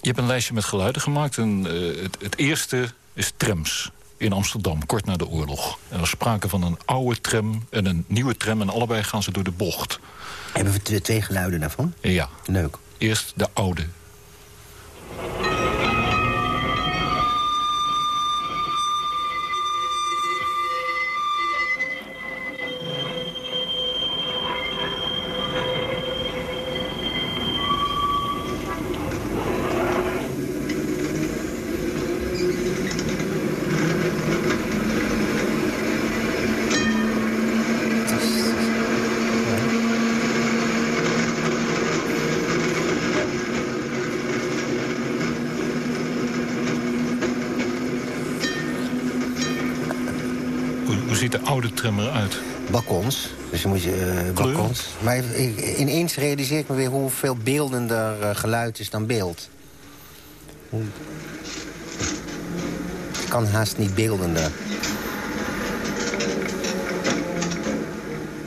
je hebt een lijstje met geluiden gemaakt. En, eh, het, het eerste is trams in Amsterdam, kort na de oorlog. En er is sprake van een oude tram en een nieuwe tram... en allebei gaan ze door de bocht. Hebben we twee, twee geluiden daarvan? Ja. Leuk. Eerst de oude. Hoe, hoe ziet de oude tram eruit? Moet je eh, balkons. Maar ik- ineens realiseer ik me weer hoeveel beeldender eh, geluid is dan beeld. Ik kan haast niet beeldender.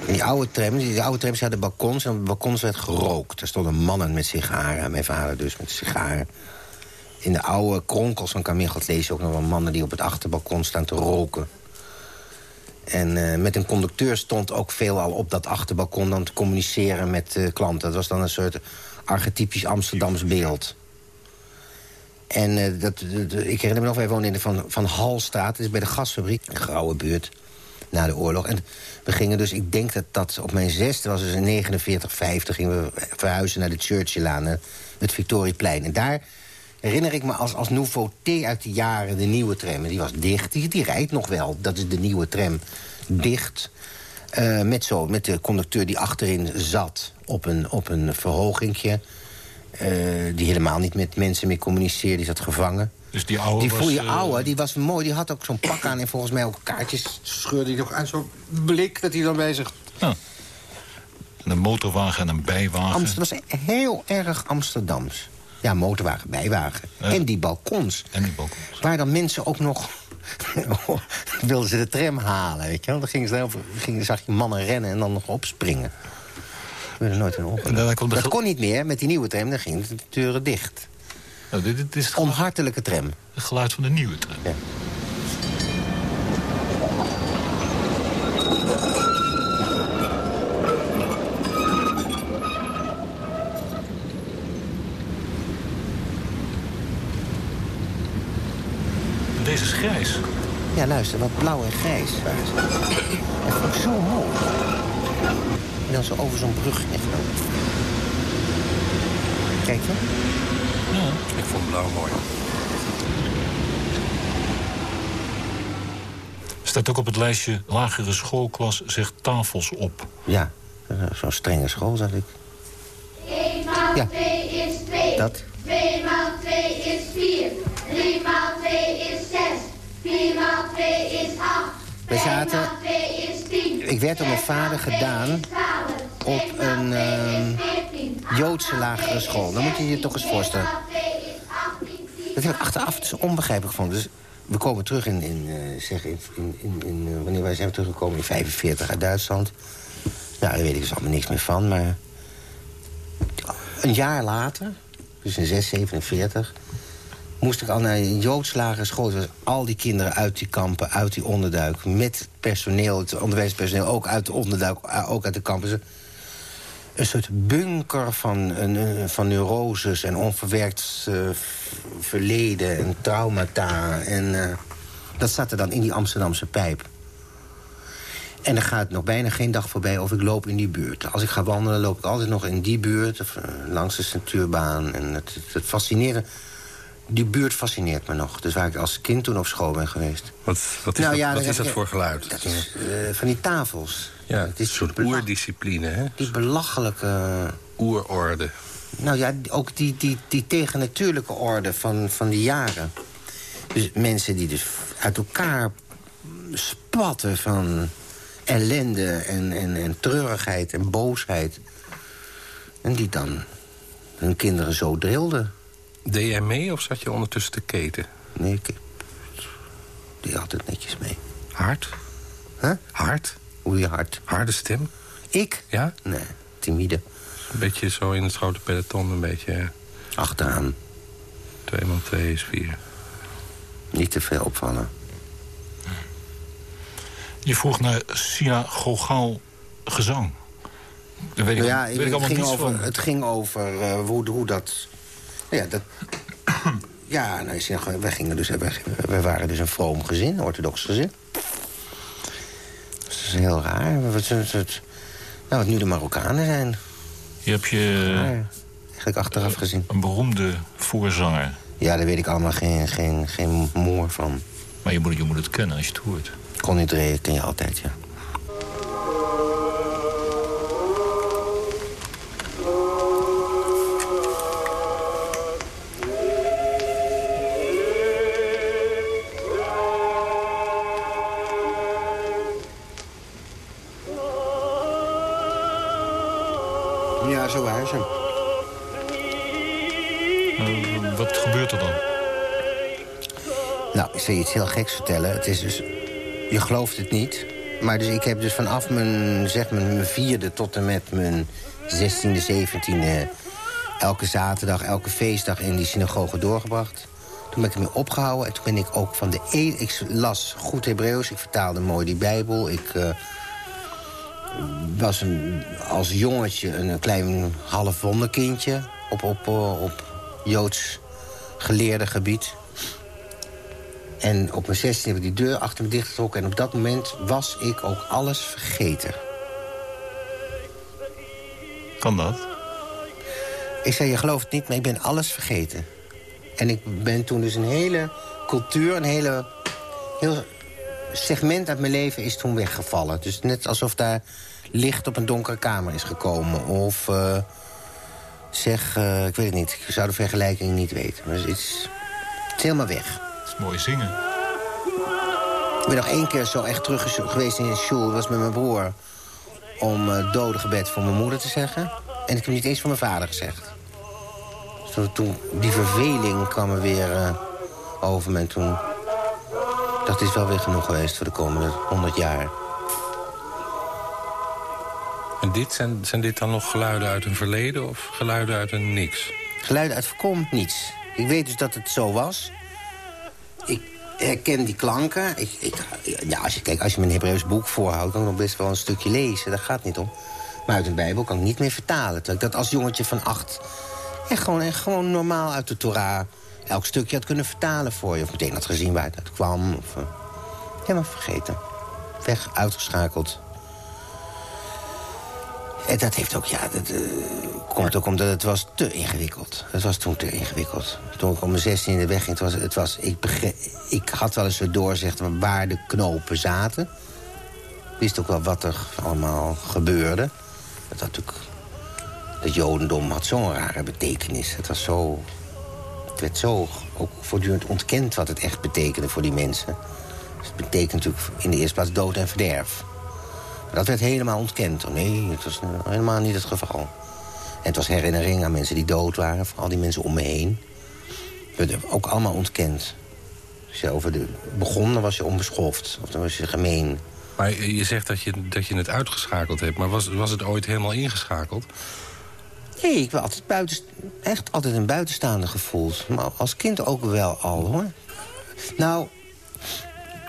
En die oude trams, die oude trams hadden balkons en op de balkons werd gerookt. Er stonden mannen met sigaren, mijn vader dus met sigaren. In de oude kronkels van Kamichelt lees je ook nog wel mannen die op het achterbalkon staan te roken. En eh, met een conducteur stond ook veelal op dat achterbalkon... dan te communiceren met eh, klanten. Dat was dan een soort archetypisch Amsterdams beeld. En eh, dat, ik herinner me nog, wij woonden in de Van, van Halstraat. Dat is bij de gasfabriek, een grauwe buurt, na de oorlog. En we gingen dus, ik denk dat dat op mijn zesde was... dus in 49, 50 gingen we verhuizen naar de Churchillaan, eh, het Victorieplein. En daar herinner ik me als, als nouveauté uit de jaren de nieuwe tram. En die was dicht, die, die rijdt nog wel. Dat is de nieuwe tram, dicht. Eh, met, zo, met de conducteur die achterin zat op een, op een verhogingje. eh, die helemaal niet met mensen meer communiceerde, die zat gevangen. Dus die oude Die goede eh, oude, die was mooi. Die had ook zo'n pak aan en volgens mij ook kaartjes scheurde hij nog aan. Zo'n blik dat hij dan bij zich... En een motorwagen en een bijwagen. Amsterdam was heel erg Amsterdams. Ja, motorwagen, bijwagen. En die balkons. En die balkons. Waar dan mensen ook nog... wilden ze de tram halen, weet je wel. Dan gingen ze daarover, gingen, zag je mannen rennen en dan nog opspringen. We werden nooit een ongeluk. Dat kon niet meer met die nieuwe tram, dan gingen de deuren dicht. Nou, dit, dit is het Onhartelijke tram. Het geluid van de nieuwe tram. Ja. Deze is grijs. Ja, luister, wat blauw en grijs waren ze. En vond ik zo mooi. En dan zo over zo'n brug echt wel. Kijk je? Ik vond blauw mooi. Staat ook op het lijstje lagere schoolklas zegt tafels op. Ja, zo'n strenge school, zag ik. 1 maal Ja. 2 is 2. Dat. 2 maal 2 is 4. 3 maal 2 is 6. 4 maal 2 is 8. We zaten... 2 is 10. Ik werd door mijn vader gedaan op een ehm, Joodse lagere school. Dan moet je je toch eens voorstellen. Dat heb ik achteraf dus onbegrijpelijk gevonden. Dus we komen terug in, in, eh, zeg, in, in, in, eh, wanneer wij zijn teruggekomen in 45 uit Duitsland. Nou, daar weet ik dus allemaal niks meer van, maar... Een jaar later, dus in 6, 47... moest ik al naar een Joods school. Dus al die kinderen uit die kampen, uit die onderduik... met personeel, het onderwijspersoneel, ook uit de onderduik, eh, ook uit de kampen... Een soort bunker van, een, een- van neuroses en onverwerkt eh, verleden en traumata. En eh, dat zat er dan in die Amsterdamse pijp. En er gaat nog bijna geen dag voorbij of ik loop in die buurt. Als ik ga wandelen, loop ik altijd nog in die buurt... Of, eh, langs de Centuurbaan. En het, het fascineren... Die buurt fascineert me nog. Dus waar ik als kind toen op school ben geweest. Wat, wat is, Nou dat, ja, wat dan is dat voor geluid? Dat is eh, van die tafels. ja, het is een soort oerdiscipline, hè? Die belachelijke... Oerorde. Nou ja, ook die, die, die tegennatuurlijke orde van, van die jaren. Dus mensen die dus uit elkaar spatten van ellende en, en, en treurigheid en boosheid. En die dan hun kinderen zo drilden. Deed jij mee of zat je ondertussen te keten? Nee, ik deed altijd netjes mee. Hard? Huh? Hard? Hoe je hard? Harde stem? Ik? Ja? Nee, timide. Een beetje zo in het grote peloton, een beetje... Achteraan. Twee maal twee is vier. Niet te veel opvallen. Je vroeg naar synagogaal gezang. Daar weet ik, Nou ja, weet ik het, ging niets over, van. het ging over eh, hoe, hoe dat... nou Ja, dat... Ja, nou, wij, gingen dus, wij, wij waren dus een vroom gezin, een orthodox gezin. Dat is heel raar. Wat, wat, wat, nou, wat nu de Marokkanen zijn. Je hebt je Raar. Eigenlijk achteraf gezien. een beroemde voorzanger. Ja, daar weet ik allemaal geen, geen, geen moer van. Maar je moet, je moet het kennen als je het hoort. Connie Dreeën ken je altijd, ja. Zo waren ze. Eh, wat gebeurt er dan? Nou, ik zal je iets heel geks vertellen. Het is dus... Je gelooft het niet. Maar dus ik heb dus vanaf mijn, zeg maar, mijn vierde tot en met mijn zestiende, zeventiende... elke zaterdag, elke feestdag in die synagoge doorgebracht. Toen ben ik ermee opgehouden. En toen ben ik ook van de een... Ik las goed Hebreeuws, ik vertaalde mooi die Bijbel. Ik eh, was een, als jongetje een klein half wonderkindje... op, op, eh, op Joods geleerde gebied. En op mijn 16 heb ik die deur achter me dichtgetrokken. En op dat moment was ik ook alles vergeten. Kan dat? Ik zei, je gelooft het niet, maar ik ben alles vergeten. En ik ben toen dus een hele cultuur, een hele heel segment uit mijn leven is toen weggevallen. Dus net alsof daar licht op een donkere kamer is gekomen. Of eh, zeg, eh, ik weet het niet. Ik zou de vergelijking niet weten. Maar het is, het is helemaal weg. Dat is mooi zingen. Ik ben nog één keer zo echt terug geweest in de school. Dat was met mijn broer. om uh, dodengebed voor mijn moeder te zeggen. En ik heb niet eens voor mijn vader gezegd. Dus toen, die verveling kwam er weer over me. En toen dat is wel weer genoeg geweest voor de komende 100 jaar. En dit, zijn, zijn dit dan nog geluiden uit een verleden of geluiden uit een niks? Geluiden uit voorkomt niets. Ik weet dus dat het zo was. Ik herken die klanken. Ik, ik, ja, als je, kijk, als je me een Hebreeuws boek voorhoudt... kan ik nog best wel een stukje lezen. Daar gaat niet om. Maar uit de Bijbel kan ik niet meer vertalen. Terwijl ik dat als jongetje van acht... echt gewoon, echt gewoon normaal uit de Torah... elk stukje had kunnen vertalen voor je. Of meteen had gezien waar het kwam. Of, uh, helemaal vergeten. Weg, uitgeschakeld. En dat heeft ook, ja, dat uh, komt ook omdat het was te ingewikkeld. Het was toen te ingewikkeld. Toen ik om mijn 16 in de weg ging, het was, het was, ik, ik had wel eens weer doorzicht waar de knopen zaten. Wist ook wel wat er allemaal gebeurde. Dat, had natuurlijk, het jodendom had zo'n rare betekenis. Het was zo... Het werd zo ook voortdurend ontkend wat het echt betekende voor die mensen. Dus het betekent natuurlijk in de eerste plaats dood en verderf. Dat werd helemaal ontkend. Oh nee, het was helemaal niet het geval. En het was herinnering aan mensen die dood waren. Voor al die mensen om me heen. Het werd ook allemaal ontkend. Als je over de begon, dan was je onbeschoft. Of dan was je gemeen. Maar je zegt dat je, dat je het uitgeschakeld hebt. Maar was, was het ooit helemaal ingeschakeld? Nee, ik heb altijd buiten, echt altijd een buitenstaander gevoeld. Maar als kind ook wel al, hoor. Nou,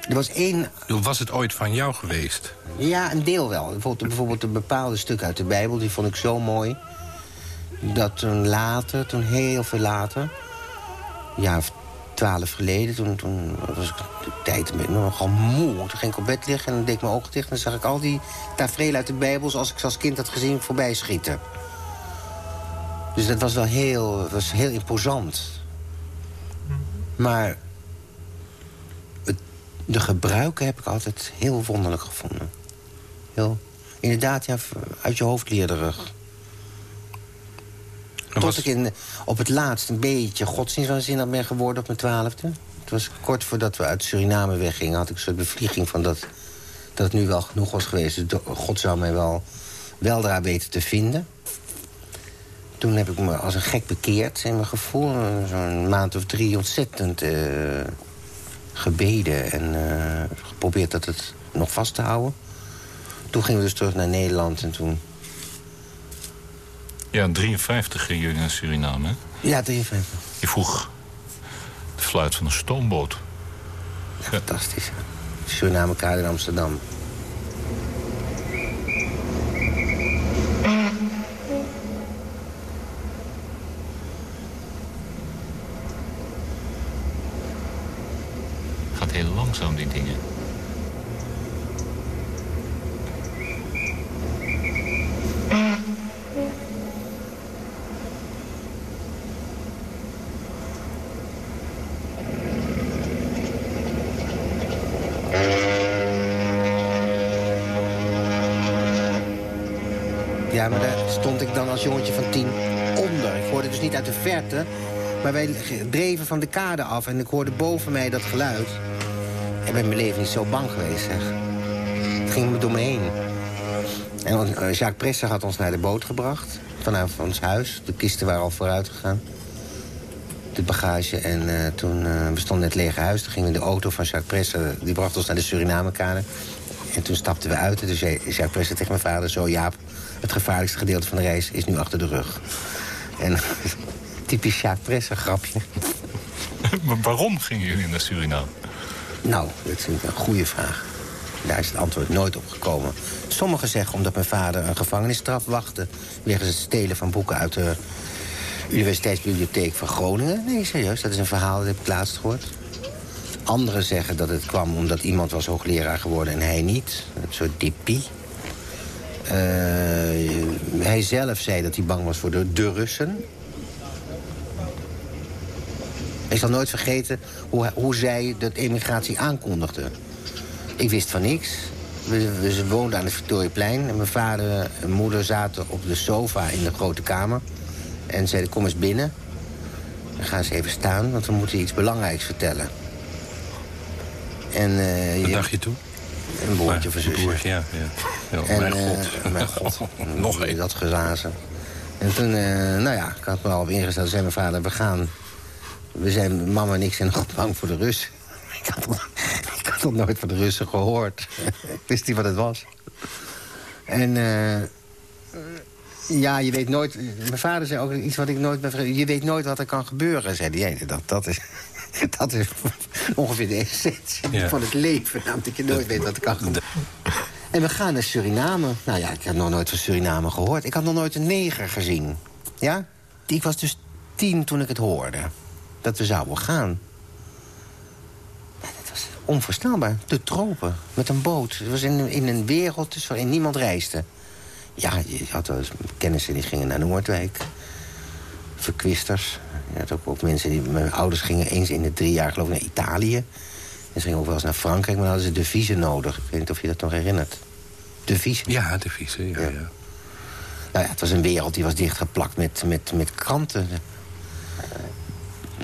er was één... Was het ooit van jou geweest? Ja, een deel wel. Bijvoorbeeld, bijvoorbeeld een bepaalde stuk uit de Bijbel, die vond ik zo mooi. Dat toen later, toen heel veel later... een jaar of twaalf geleden, toen, toen was ik de tijd nogal moe. Toen ging ik op bed liggen en dan deed ik mijn ogen dicht... en dan zag ik al die tafereelen uit de Bijbel... zoals ik ze als kind had gezien, voorbij schieten. Dus dat was wel heel, was heel imposant. Maar de gebruiken heb ik altijd heel wonderlijk gevonden. Heel, inderdaad, ja, uit je hoofd leerderig. Tot was... ik in, op het laatst een beetje godsdienstwaanzinnig ben geworden op mijn twaalfde. Het was kort voordat we uit Suriname weggingen... had ik een soort bevlieging van dat, dat het nu wel genoeg was geweest. Dus God zou mij wel weldra weten te vinden. Toen heb ik me als een gek bekeerd in mijn gevoel. Zo'n maand of drie ontzettend... Uh, gebeden en uh, geprobeerd dat het nog vast te houden. Toen gingen we dus terug naar Nederland en toen... Ja, in 53 gingen jullie naar Suriname, hè? Ja, 53. Je vroeg de fluit van een stoomboot. Ja, fantastisch. Suriname Kade in Amsterdam. heel langzaam, die dingen. Ja, maar daar stond ik dan als jongetje van tien onder. Ik hoorde dus niet uit de verte, maar wij dreven van de kade af en ik hoorde boven mij dat geluid. Ik ben mijn leven niet zo bang geweest, zeg. Het ging me door me heen. En Jacques Presser had ons naar de boot gebracht. Vanuit ons huis. De kisten waren al vooruit gegaan. De bagage. En uh, toen we stonden in het lege huis. Toen gingen we de auto van Jacques Presser. Die bracht ons naar de Surinamekade. En toen stapten we uit. En toen zei Jacques Presser tegen mijn vader... Zo, Jaap, het gevaarlijkste gedeelte van de reis is nu achter de rug. En typisch Jacques Presser, grapje. Maar waarom gingen jullie naar Suriname? Nou, dat is een goede vraag. Daar is het antwoord nooit op gekomen. Sommigen zeggen omdat mijn vader een gevangenisstraf wachtte... wegens het stelen van boeken uit de Universiteitsbibliotheek van Groningen. Nee, serieus, dat is een verhaal, dat heb ik laatst gehoord. Anderen zeggen dat het kwam omdat iemand was hoogleraar geworden en hij niet. Een soort dippie. Uh, hij zelf zei dat hij bang was voor de, de Russen. Ik zal nooit vergeten hoe, hoe zij dat emigratie aankondigde. Ik wist van niks. We, we woonden aan het Victoriaplein. En mijn vader en moeder zaten op de sofa in de grote kamer. En zeiden, kom eens binnen. Dan gaan ze even staan, want we moeten iets belangrijks vertellen. En, uh, Wat dacht je toen? Een broertje of een zusje. broertje, ja. ja. En, mijn eh, god. mijn god. Nog een. Dat gezazen. En toen, eh, nou ja, ik had me al op ingesteld. zei mijn vader, we gaan. We zijn, mama en ik zijn nog bang voor de Russen. Ik had, nog, ik had nog nooit van de Russen gehoord. ik wist niet wat het was. En eh, ja, je weet nooit... Mijn vader zei ook iets wat ik nooit... Je weet nooit wat er kan gebeuren, zei hij. Dat, dat, is, dat is ongeveer de essentie Ja. van het leven. Namelijk dat je nooit weet wat er kan gebeuren. En we gaan naar Suriname. Nou ja, ik had nog nooit van Suriname gehoord. Ik had nog nooit een neger gezien. Ja? Ik was dus tien toen ik het hoorde. Dat we zouden gaan. Ja, dat was onvoorstelbaar. De tropen, met een boot. Het was in, in een wereld dus waarin niemand reisde. Ja, je had wel eens kennissen die gingen naar Noordwijk. Verkwisters. Had ook, ook mensen die... Mijn ouders gingen eens in de drie jaar geloof ik naar Italië. En ze gingen ook wel eens naar Frankrijk, maar dan hadden ze deviezen nodig. Ik weet niet of je dat nog herinnert. Deviezen. Ja, deviezen, ja, ja. Nou ja, het was een wereld die was dichtgeplakt met, met, met kranten.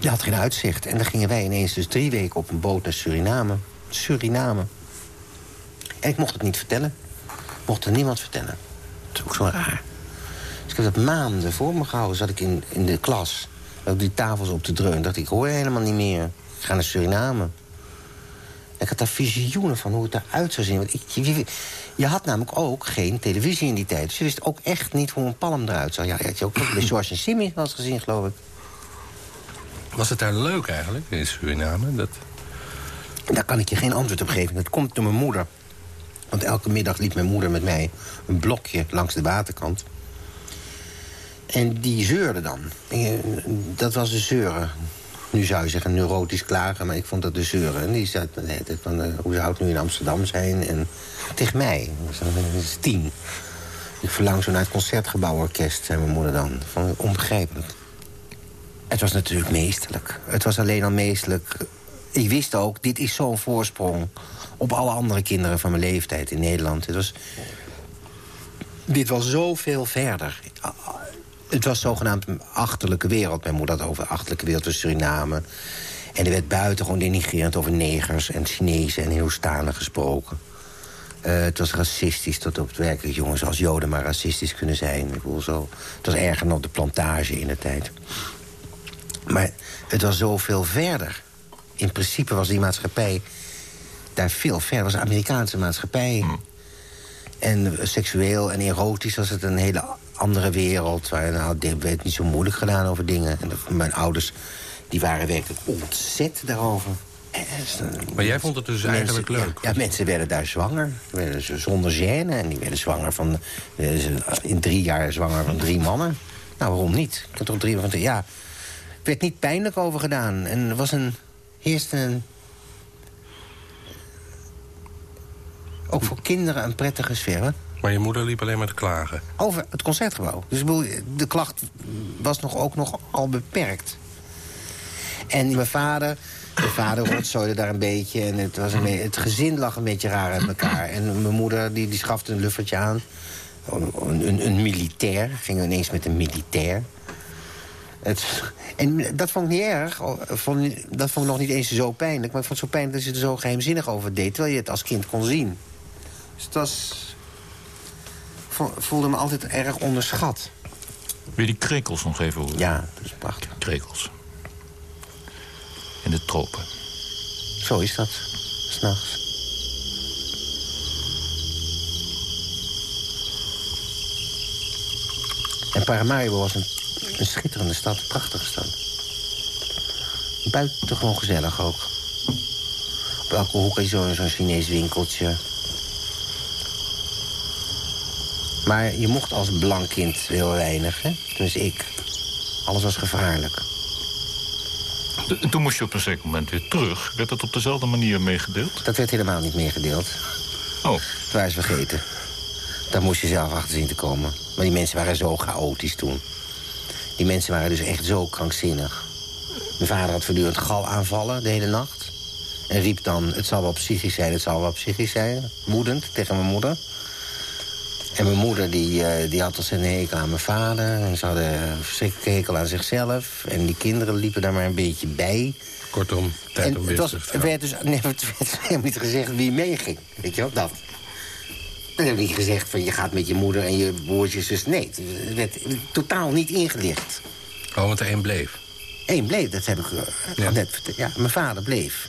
Je had geen uitzicht. En dan gingen wij ineens dus drie weken op een boot naar Suriname. Suriname. En ik mocht het niet vertellen. Ik mocht het niemand vertellen. Dat is ook zo raar. Dus ik heb dat maanden voor me gehouden. Zat ik in, in de klas. Op die tafels op te dreunen. Dacht ik, ik hoor helemaal niet meer. Ik ga naar Suriname. Ik had daar visioenen van hoe het eruit zou zien. Want ik, je, je had namelijk ook geen televisie in die tijd. Dus je wist ook echt niet hoe een palm eruit zag. Ja, je had je ook bij George en eens gezien, geloof ik. Was het daar leuk eigenlijk, in Suriname? Dat... Daar kan ik je geen antwoord op geven. Dat komt door mijn moeder. Want elke middag liep mijn moeder met mij een blokje langs de waterkant. En die zeurde dan. Eh, Dat was de zeuren. Nu zou je zeggen neurotisch klagen, maar ik vond dat de zeuren. En die zei van, eh, hoe zou het nu in Amsterdam zijn? En tegen mij, dat is tien. Ik verlang zo naar het Concertgebouworkest, zei mijn moeder dan. Van, onbegrijpelijk. Het was natuurlijk meesterlijk. Het was alleen al meesterlijk. Ik wist ook, dit is zo'n voorsprong op alle andere kinderen van mijn leeftijd in Nederland. Het was, dit was zoveel verder. Het was zogenaamd een achterlijke wereld. Mijn moeder had over de achterlijke wereld van Suriname. En er werd buitengewoon denigrerend over negers en Chinezen en Hindoestanen gesproken. Eh, het was racistisch tot op het werkelijk jongens als Joden maar racistisch kunnen zijn. Ik bedoel, zo. Het was erger dan op de plantage in de tijd. Maar het was zoveel verder. In principe was die maatschappij daar veel verder. Het was Amerikaanse maatschappij. En seksueel en erotisch was het een hele andere wereld. Waar, nou, het werd niet zo moeilijk gedaan over dingen. En dat- mijn ouders die waren werkelijk ontzet daarover. Eh, Maar jij vond het dus eigenlijk leuk? Ja, ja, mensen werden daar zwanger. Werden ze zonder gêne. En die werden zwanger van... werden ze in drie jaar zwanger van drie mannen. Nou, waarom niet? Ik had toch drie van drie... Ja, er werd niet pijnlijk over gedaan. En er was een... Eerst een... Ook voor kinderen een prettige sfeer. hè? Maar je moeder liep alleen maar te klagen. Over het concertgebouw. Dus ik bedoel, de klacht was nog, ook nog al beperkt. En mijn vader, mijn vader rotzooide daar een beetje. En het, was een het gezin lag een beetje raar uit elkaar. En mijn moeder die, die schafte een luffertje aan. Een, een, een militair. Ging ineens met een militair. Het, en dat vond ik niet erg. Dat vond ik nog niet eens zo pijnlijk. Maar ik vond het zo pijnlijk dat ze er zo geheimzinnig over deed. Terwijl je het als kind kon zien. Dus het was... Voelde me altijd erg onderschat. Wil je die krekels nog even horen? Ja, dat is prachtig. Krekels. In de tropen. Zo is dat. S'nachts. En Paramaribo was een, een schitterende stad, een prachtige stad. Buitengewoon gezellig ook. Op elke hoek is zo'n zo'n Chinees winkeltje. Maar je mocht als blank kind heel weinig, hè? Dus ik. Alles was gevaarlijk. En toen moest je op een zeker moment weer terug. Werd dat op dezelfde manier meegedeeld? Dat werd helemaal niet meegedeeld. Oh. Dat waren ze vergeten. Daar moest je zelf achter zien te komen. Maar die mensen waren zo chaotisch toen. Die mensen waren dus echt zo krankzinnig. Mijn vader had voortdurend gal aanvallen de hele nacht. En riep dan, het zal wel psychisch zijn, het zal wel psychisch zijn. Woedend tegen mijn moeder. En mijn moeder die, eh, die had ontzettend een hekel aan mijn vader. En ze hadden een verschrikkelijke hekel aan zichzelf. En die kinderen liepen daar maar een beetje bij. Kortom, tijd En om het, weer terug te werd dus nee, het werd helemaal niet gezegd wie meeging. Weet je wel, dat. Er werd niet gezegd van je gaat met je moeder en je broertje zus. Nee, het werd totaal niet ingelicht. Oh, want er één bleef. Eén bleef, dat heb ik eh, net verteld. Ja, mijn vader bleef.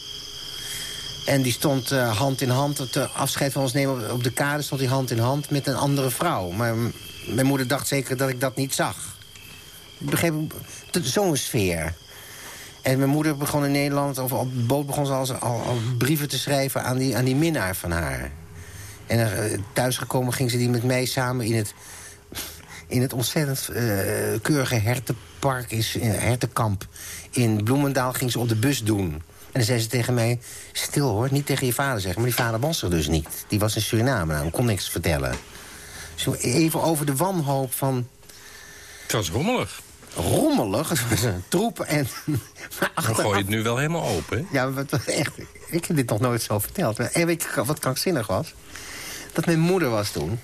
En die stond eh, hand in hand, het eh, afscheid van ons nemen op, de kade... stond hij hand in hand met een andere vrouw. Maar mijn moeder dacht zeker dat ik dat niet zag. Ik begreep zo'n sfeer. En mijn moeder begon in Nederland, of op de boot begon ze al, al, brieven te schrijven... aan die, aan die minnaar van haar. En uh, thuisgekomen ging ze die met mij samen in het, in het ontzettend eh, keurige hertenpark, is, hertenkamp. In Bloemendaal ging ze op de bus doen. En dan zei ze tegen mij, stil hoor, niet tegen je vader zeggen. Maar die vader was er dus niet. Die was in Suriname, nou, kon niks vertellen. Zo even over de wanhoop van... Het was rommelig. Rommelig? Het was een troep en... Maar Dan achteraf- gooi je het nu wel helemaal open, hè? ja, maar echt, ik heb dit nog nooit zo verteld. En weet je wat krankzinnig was? Dat mijn moeder was toen...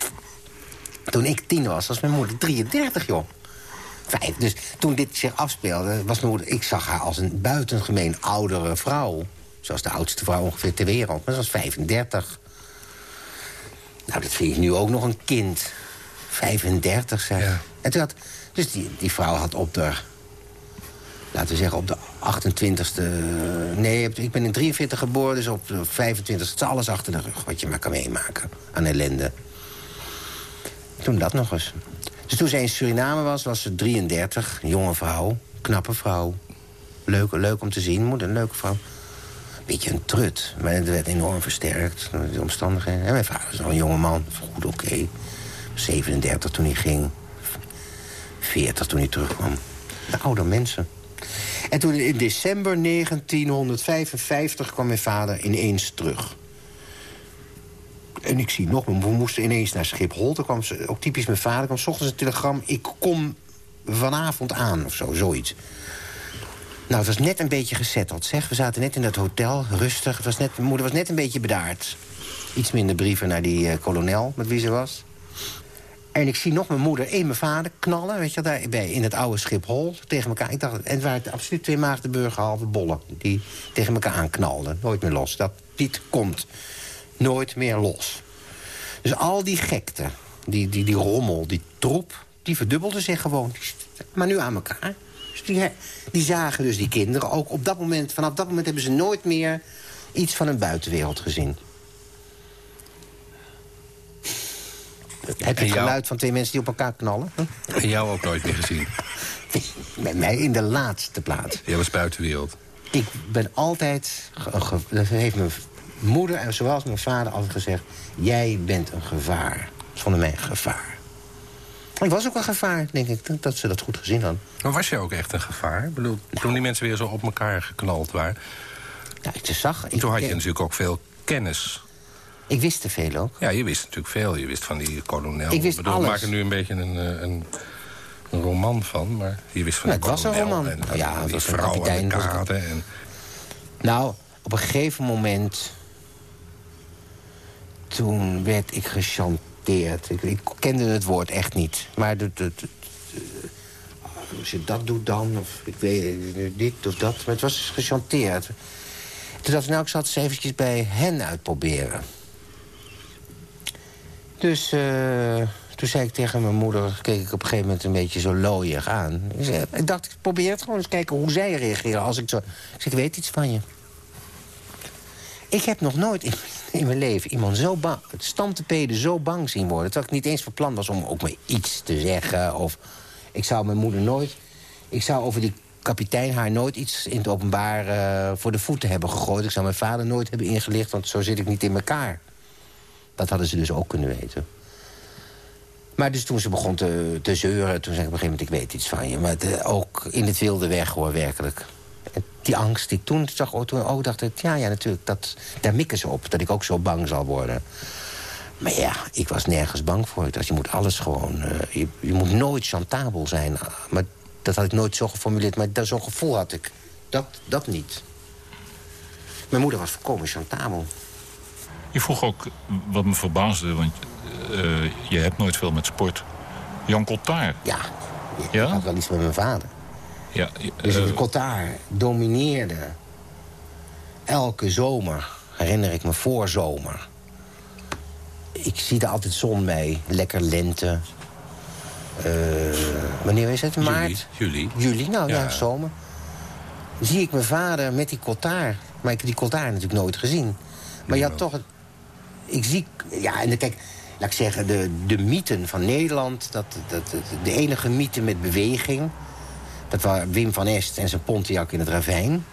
Toen ik tien was, was mijn moeder 33, joh. Vijf. Dus toen dit zich afspeelde, was. Ik zag haar als een buitengemeen oudere vrouw. Zoals de oudste vrouw ongeveer ter wereld. Maar ze was 35. Nou, dat vind ik nu ook nog een kind. 35, zeg. En toen had, dus die, die vrouw had op de laten we zeggen, op de 28e... Nee, ik ben in 43 geboren, dus op de 25e... het is alles achter de rug wat je maar kan meemaken aan ellende. Toen dat nog eens. Dus toen zij in Suriname was, was ze 33. Een jonge vrouw, knappe vrouw. Leuk, leuk om te zien, moeder, een leuke vrouw. Beetje een trut, maar het werd enorm versterkt door de omstandigheden. En mijn vader was nog een jonge man, goed oké. 37 toen hij ging, 40 toen hij terugkwam. De oude mensen. En toen in december 1955 kwam mijn vader ineens terug. En ik zie nog, we moesten ineens naar Schiphol. Toen kwam ze, ook typisch mijn vader, kwam 's ochtends een telegram... ik kom vanavond aan, of zo, zoiets. Nou, het was net een beetje gezetteld, zeg. We zaten net in dat hotel, rustig. Het was net, mijn moeder was net een beetje bedaard. Iets minder brieven naar die eh, kolonel, met wie ze was. En ik zie nog mijn moeder en mijn vader knallen, weet je, daar bij, in het oude Schiphol tegen elkaar. Ik dacht, en het waren absoluut twee Maagdenburger halve bollen die tegen elkaar aanknalden. Nooit meer los. Dat dit komt nooit meer los. Dus al die gekte, die, die, die rommel, die troep, die verdubbelde zich gewoon. Maar nu aan elkaar. Dus die, die zagen dus die kinderen ook op dat moment, vanaf dat moment hebben ze nooit meer iets van een buitenwereld gezien. Heb je het geluid van twee mensen die op elkaar knallen? Huh? En jou ook nooit meer gezien. Met mij in de laatste plaats. Jij was buitenwereld. Ik ben altijd... Dat heeft mijn moeder en zoals mijn vader altijd gezegd... jij bent een gevaar. Ze vonden mij een gevaar. Ik was ook een gevaar, denk ik, dat- ze dat goed gezien hadden. Maar was jij ook echt een gevaar? Ik bedoel, toen die mensen weer zo op elkaar geknald waren... Ja, ik zag... toen had je ik- natuurlijk ook veel kennis. Ik wist te veel ook. Ja, je wist natuurlijk veel. Je wist van die kolonel. Ik wist bedoel, alles. We maken nu een beetje een, eh, een, een roman van, maar je wist van Ja, die het was een kolonel roman. En, Nou ja, en die was een vrouw aan de. En, Nou, op een gegeven moment... toen werd ik gechanteerd. Ik, kende het woord echt niet. Maar de- de- als je dat doet dan, of ik weet dit of dat. Maar het was gechanteerd. Toen dacht ik, nou, ik zal het eens eventjes bij hen uitproberen. Dus eh, toen zei ik tegen mijn moeder... keek ik op een gegeven moment een beetje zo looiig aan. Ik, zei, dacht, ik probeer het gewoon eens kijken hoe zij reageren als ik zo... Ik ik weet iets van je. Ik heb nog nooit in, mijn leven iemand zo bang... het stamtepeden zo bang zien worden... terwijl ik niet eens van plan was om ook maar iets te zeggen. Of ik zou mijn moeder nooit... Ik zou over die kapitein haar nooit iets in het openbaar eh, voor de voeten hebben gegooid. Ik zou mijn vader nooit hebben ingelicht, want zo zit ik niet in elkaar. Dat hadden ze dus ook kunnen weten. Maar dus toen ze begon te, te zeuren, toen zei ik op een gegeven moment... ik weet iets van je, maar ook in het wilde weg hoor, werkelijk. Die angst die ik toen zag, oh, toen ook dacht ik... ja, ja, natuurlijk, dat, daar mikken ze op, dat ik ook zo bang zal worden. Maar ja, ik was nergens bang voor. Ik dacht, je moet alles gewoon... eh, je, je moet nooit chantabel zijn. Maar dat had ik nooit zo geformuleerd, maar dat- zo'n gevoel had ik. Dat, dat niet. Mijn moeder was volkomen chantabel. Je vroeg ook, wat me verbaasde, want eh, je hebt nooit veel met sport. Jan Cotard. Ja, Ja? ik had wel iets met mijn vader. Ja, Dus eh, de Cotard domineerde elke zomer, herinner ik me, voorzomer. Ik zie er altijd zon bij, lekker lente. Eh, wanneer is het? Maart? Juli. Juli, nou ja, Ja. zomer. Zie ik mijn vader met die Cotard. Maar ik heb die Cotard natuurlijk nooit gezien. Maar je had toch... Het, ik zie... Ja, en de, kijk, laat ik zeggen, de, de mythen van Nederland... Dat, dat, dat- de enige mythe met beweging... dat was Wim van Est en zijn Pontiac in het ravijn.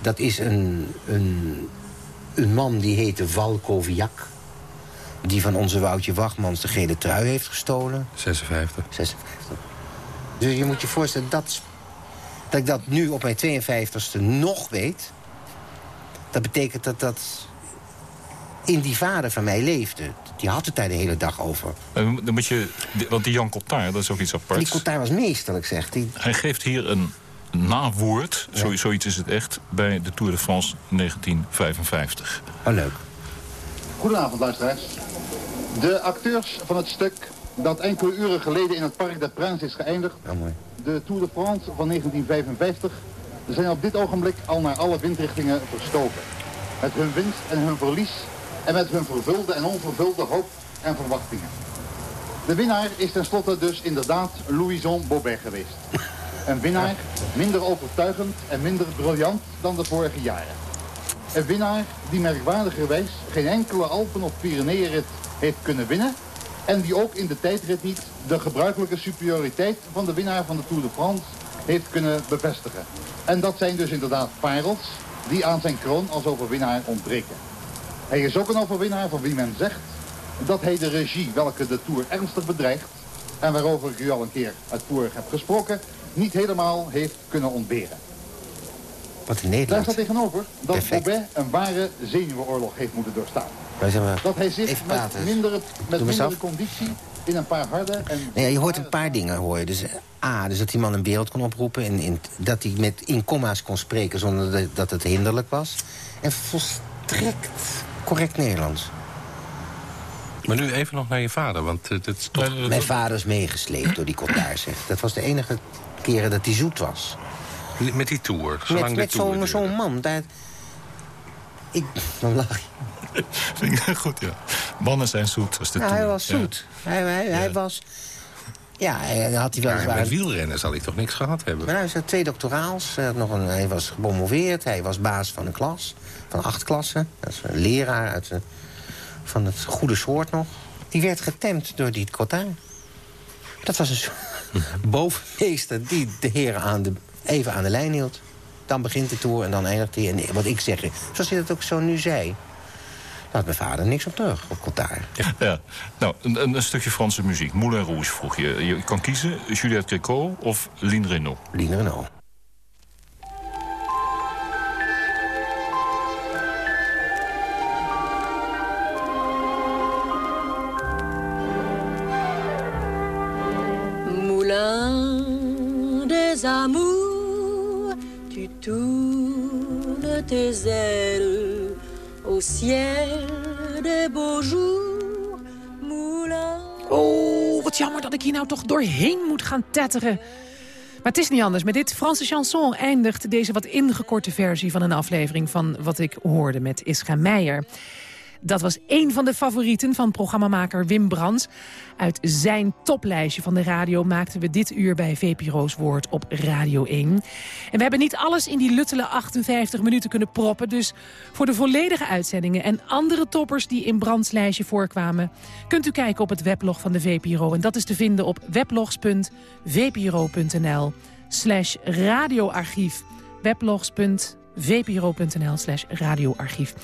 Dat is een, een, een man die heette Valkoviak... die van onze Woutje Wachtmans de gele trui heeft gestolen. 56. 56. Dus je moet je voorstellen dat, dat ik dat nu op mijn 52ste nog weet. Dat betekent dat dat in die vader van mij leefde. Die had het daar de hele dag over. eh, dan moet je, want die Jan Cotard, dat is ook iets Die aparts. Cotard was meesterlijk, zegt hij. Hij geeft hier een nawoord, zo, zoiets is het echt, bij de Tour de France 1955. Oh, leuk. Goedenavond, luisteraars. De acteurs van het stuk dat enkele uren geleden in het Parc des Princes is geëindigd... de Tour de France van 1955... zijn op dit ogenblik al naar alle windrichtingen verstoken. Met hun winst en hun verlies... en met hun vervulde en onvervulde hoop en verwachtingen. De winnaar is tenslotte dus inderdaad Louison Bobet geweest. Een winnaar minder overtuigend en minder briljant dan de vorige jaren. Een winnaar die merkwaardigerwijs geen enkele Alpen- of Pyreneeënrit heeft kunnen winnen. En die ook in de tijdrit niet de gebruikelijke superioriteit van de winnaar van de Tour de France heeft kunnen bevestigen. En dat zijn dus inderdaad parels die aan zijn kroon als overwinnaar ontbreken. Hij is ook een overwinnaar van wie men zegt dat hij de regie welke de Tour ernstig bedreigt... en waarover ik u al een keer uitvoerig heb gesproken... niet helemaal heeft kunnen ontberen. Wat in Daar Nederland. staat tegenover dat Perfect. Bobet een ware zenuwenoorlog heeft moeten doorstaan. Wij zijn we- Dat hij zich met mindere, met mindere conditie in een paar harde en... Ja, je hoort een paar dingen, hoor je. Dus, A, dus dat die man een wereld kon oproepen... en in, dat hij met in comma's kon spreken zonder dat, dat het hinderlijk was. En volstrekt correct Nederlands. Maar nu even nog naar je vader, want het is toch... Mijn vader is meegesleept door die zeg. Dat was de enige keren dat hij zoet was. Met die tour, Met, zolang met zo'n zo'n man. Daar... Ik... Dan lach je. Vind ik goed, ja. Mannen zijn zoet, was de Nou, Tour. hij was Ja. zoet. Hij, hij, hij was... Ja, hij had hij met wielrennen zal hij toch niks gehad hebben? Maar hij had twee doctoraals. Hij, had nog een, hij was gepromoveerd. Hij was baas van een klas. Van acht klassen. Dat is een leraar uit de, van het goede soort nog. Die werd getemd door die Cotard. Dat was een soort bovenmeester die de heren aan de, even aan de lijn hield. Dan begint de tour en dan eindigt hij. En wat ik zeg, zoals hij dat ook zo nu zei... daar had mijn vader niks op terug, op Cotard. Ja, nou, een, een, een stukje Franse muziek. Moulin Rouge vroeg je. Je kan kiezen Juliette Gréco of Lynn Renault. Lynn Renault. Des amours, tu tournes tes ailes au ciel des beaux jours. Moulin. Oh, wat jammer dat ik hier nou toch doorheen moet gaan tetteren. Maar het is niet anders. Met dit Franse chanson eindigt deze wat ingekorte versie van een aflevering van wat ik hoorde met Ischa Meijer. Dat was één van de favorieten van programmamaker Wim Brands. Uit zijn toplijstje van de radio maakten we dit uur bij VPRO's Woord op Radio 1. En we hebben niet alles in die luttele 58 minuten kunnen proppen. Dus voor de volledige uitzendingen en andere toppers die in Brands lijstje voorkwamen... kunt u kijken op het weblog van de VPRO. En dat is te vinden op weblogs.vpro.nl slash radioarchief. Weblogs.vpro.nl vpro.nl slash radioarchief.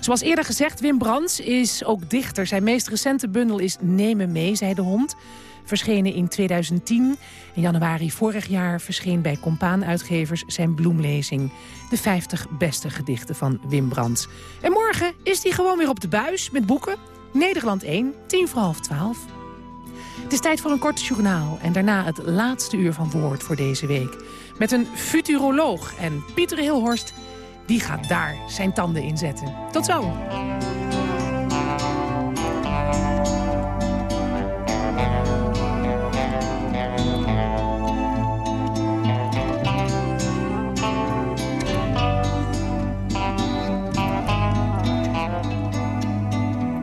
Zoals eerder gezegd, Wim Brands is ook dichter. Zijn meest recente bundel is Neem me mee, zei de hond. Verschenen in 2010. In januari vorig jaar verscheen bij Compaan Uitgevers zijn bloemlezing. De 50 beste gedichten van Wim Brands. En morgen is hij gewoon weer op de buis met boeken. Nederland 1, tien voor half 12. Het is tijd voor een kort journaal en daarna het laatste uur van Woord voor deze week met een futuroloog. En Pieter Hilhorst die gaat daar zijn tanden in zetten. Tot zo!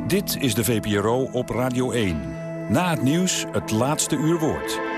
Dit is de VPRO op Radio 1. Na het nieuws het laatste uur woord.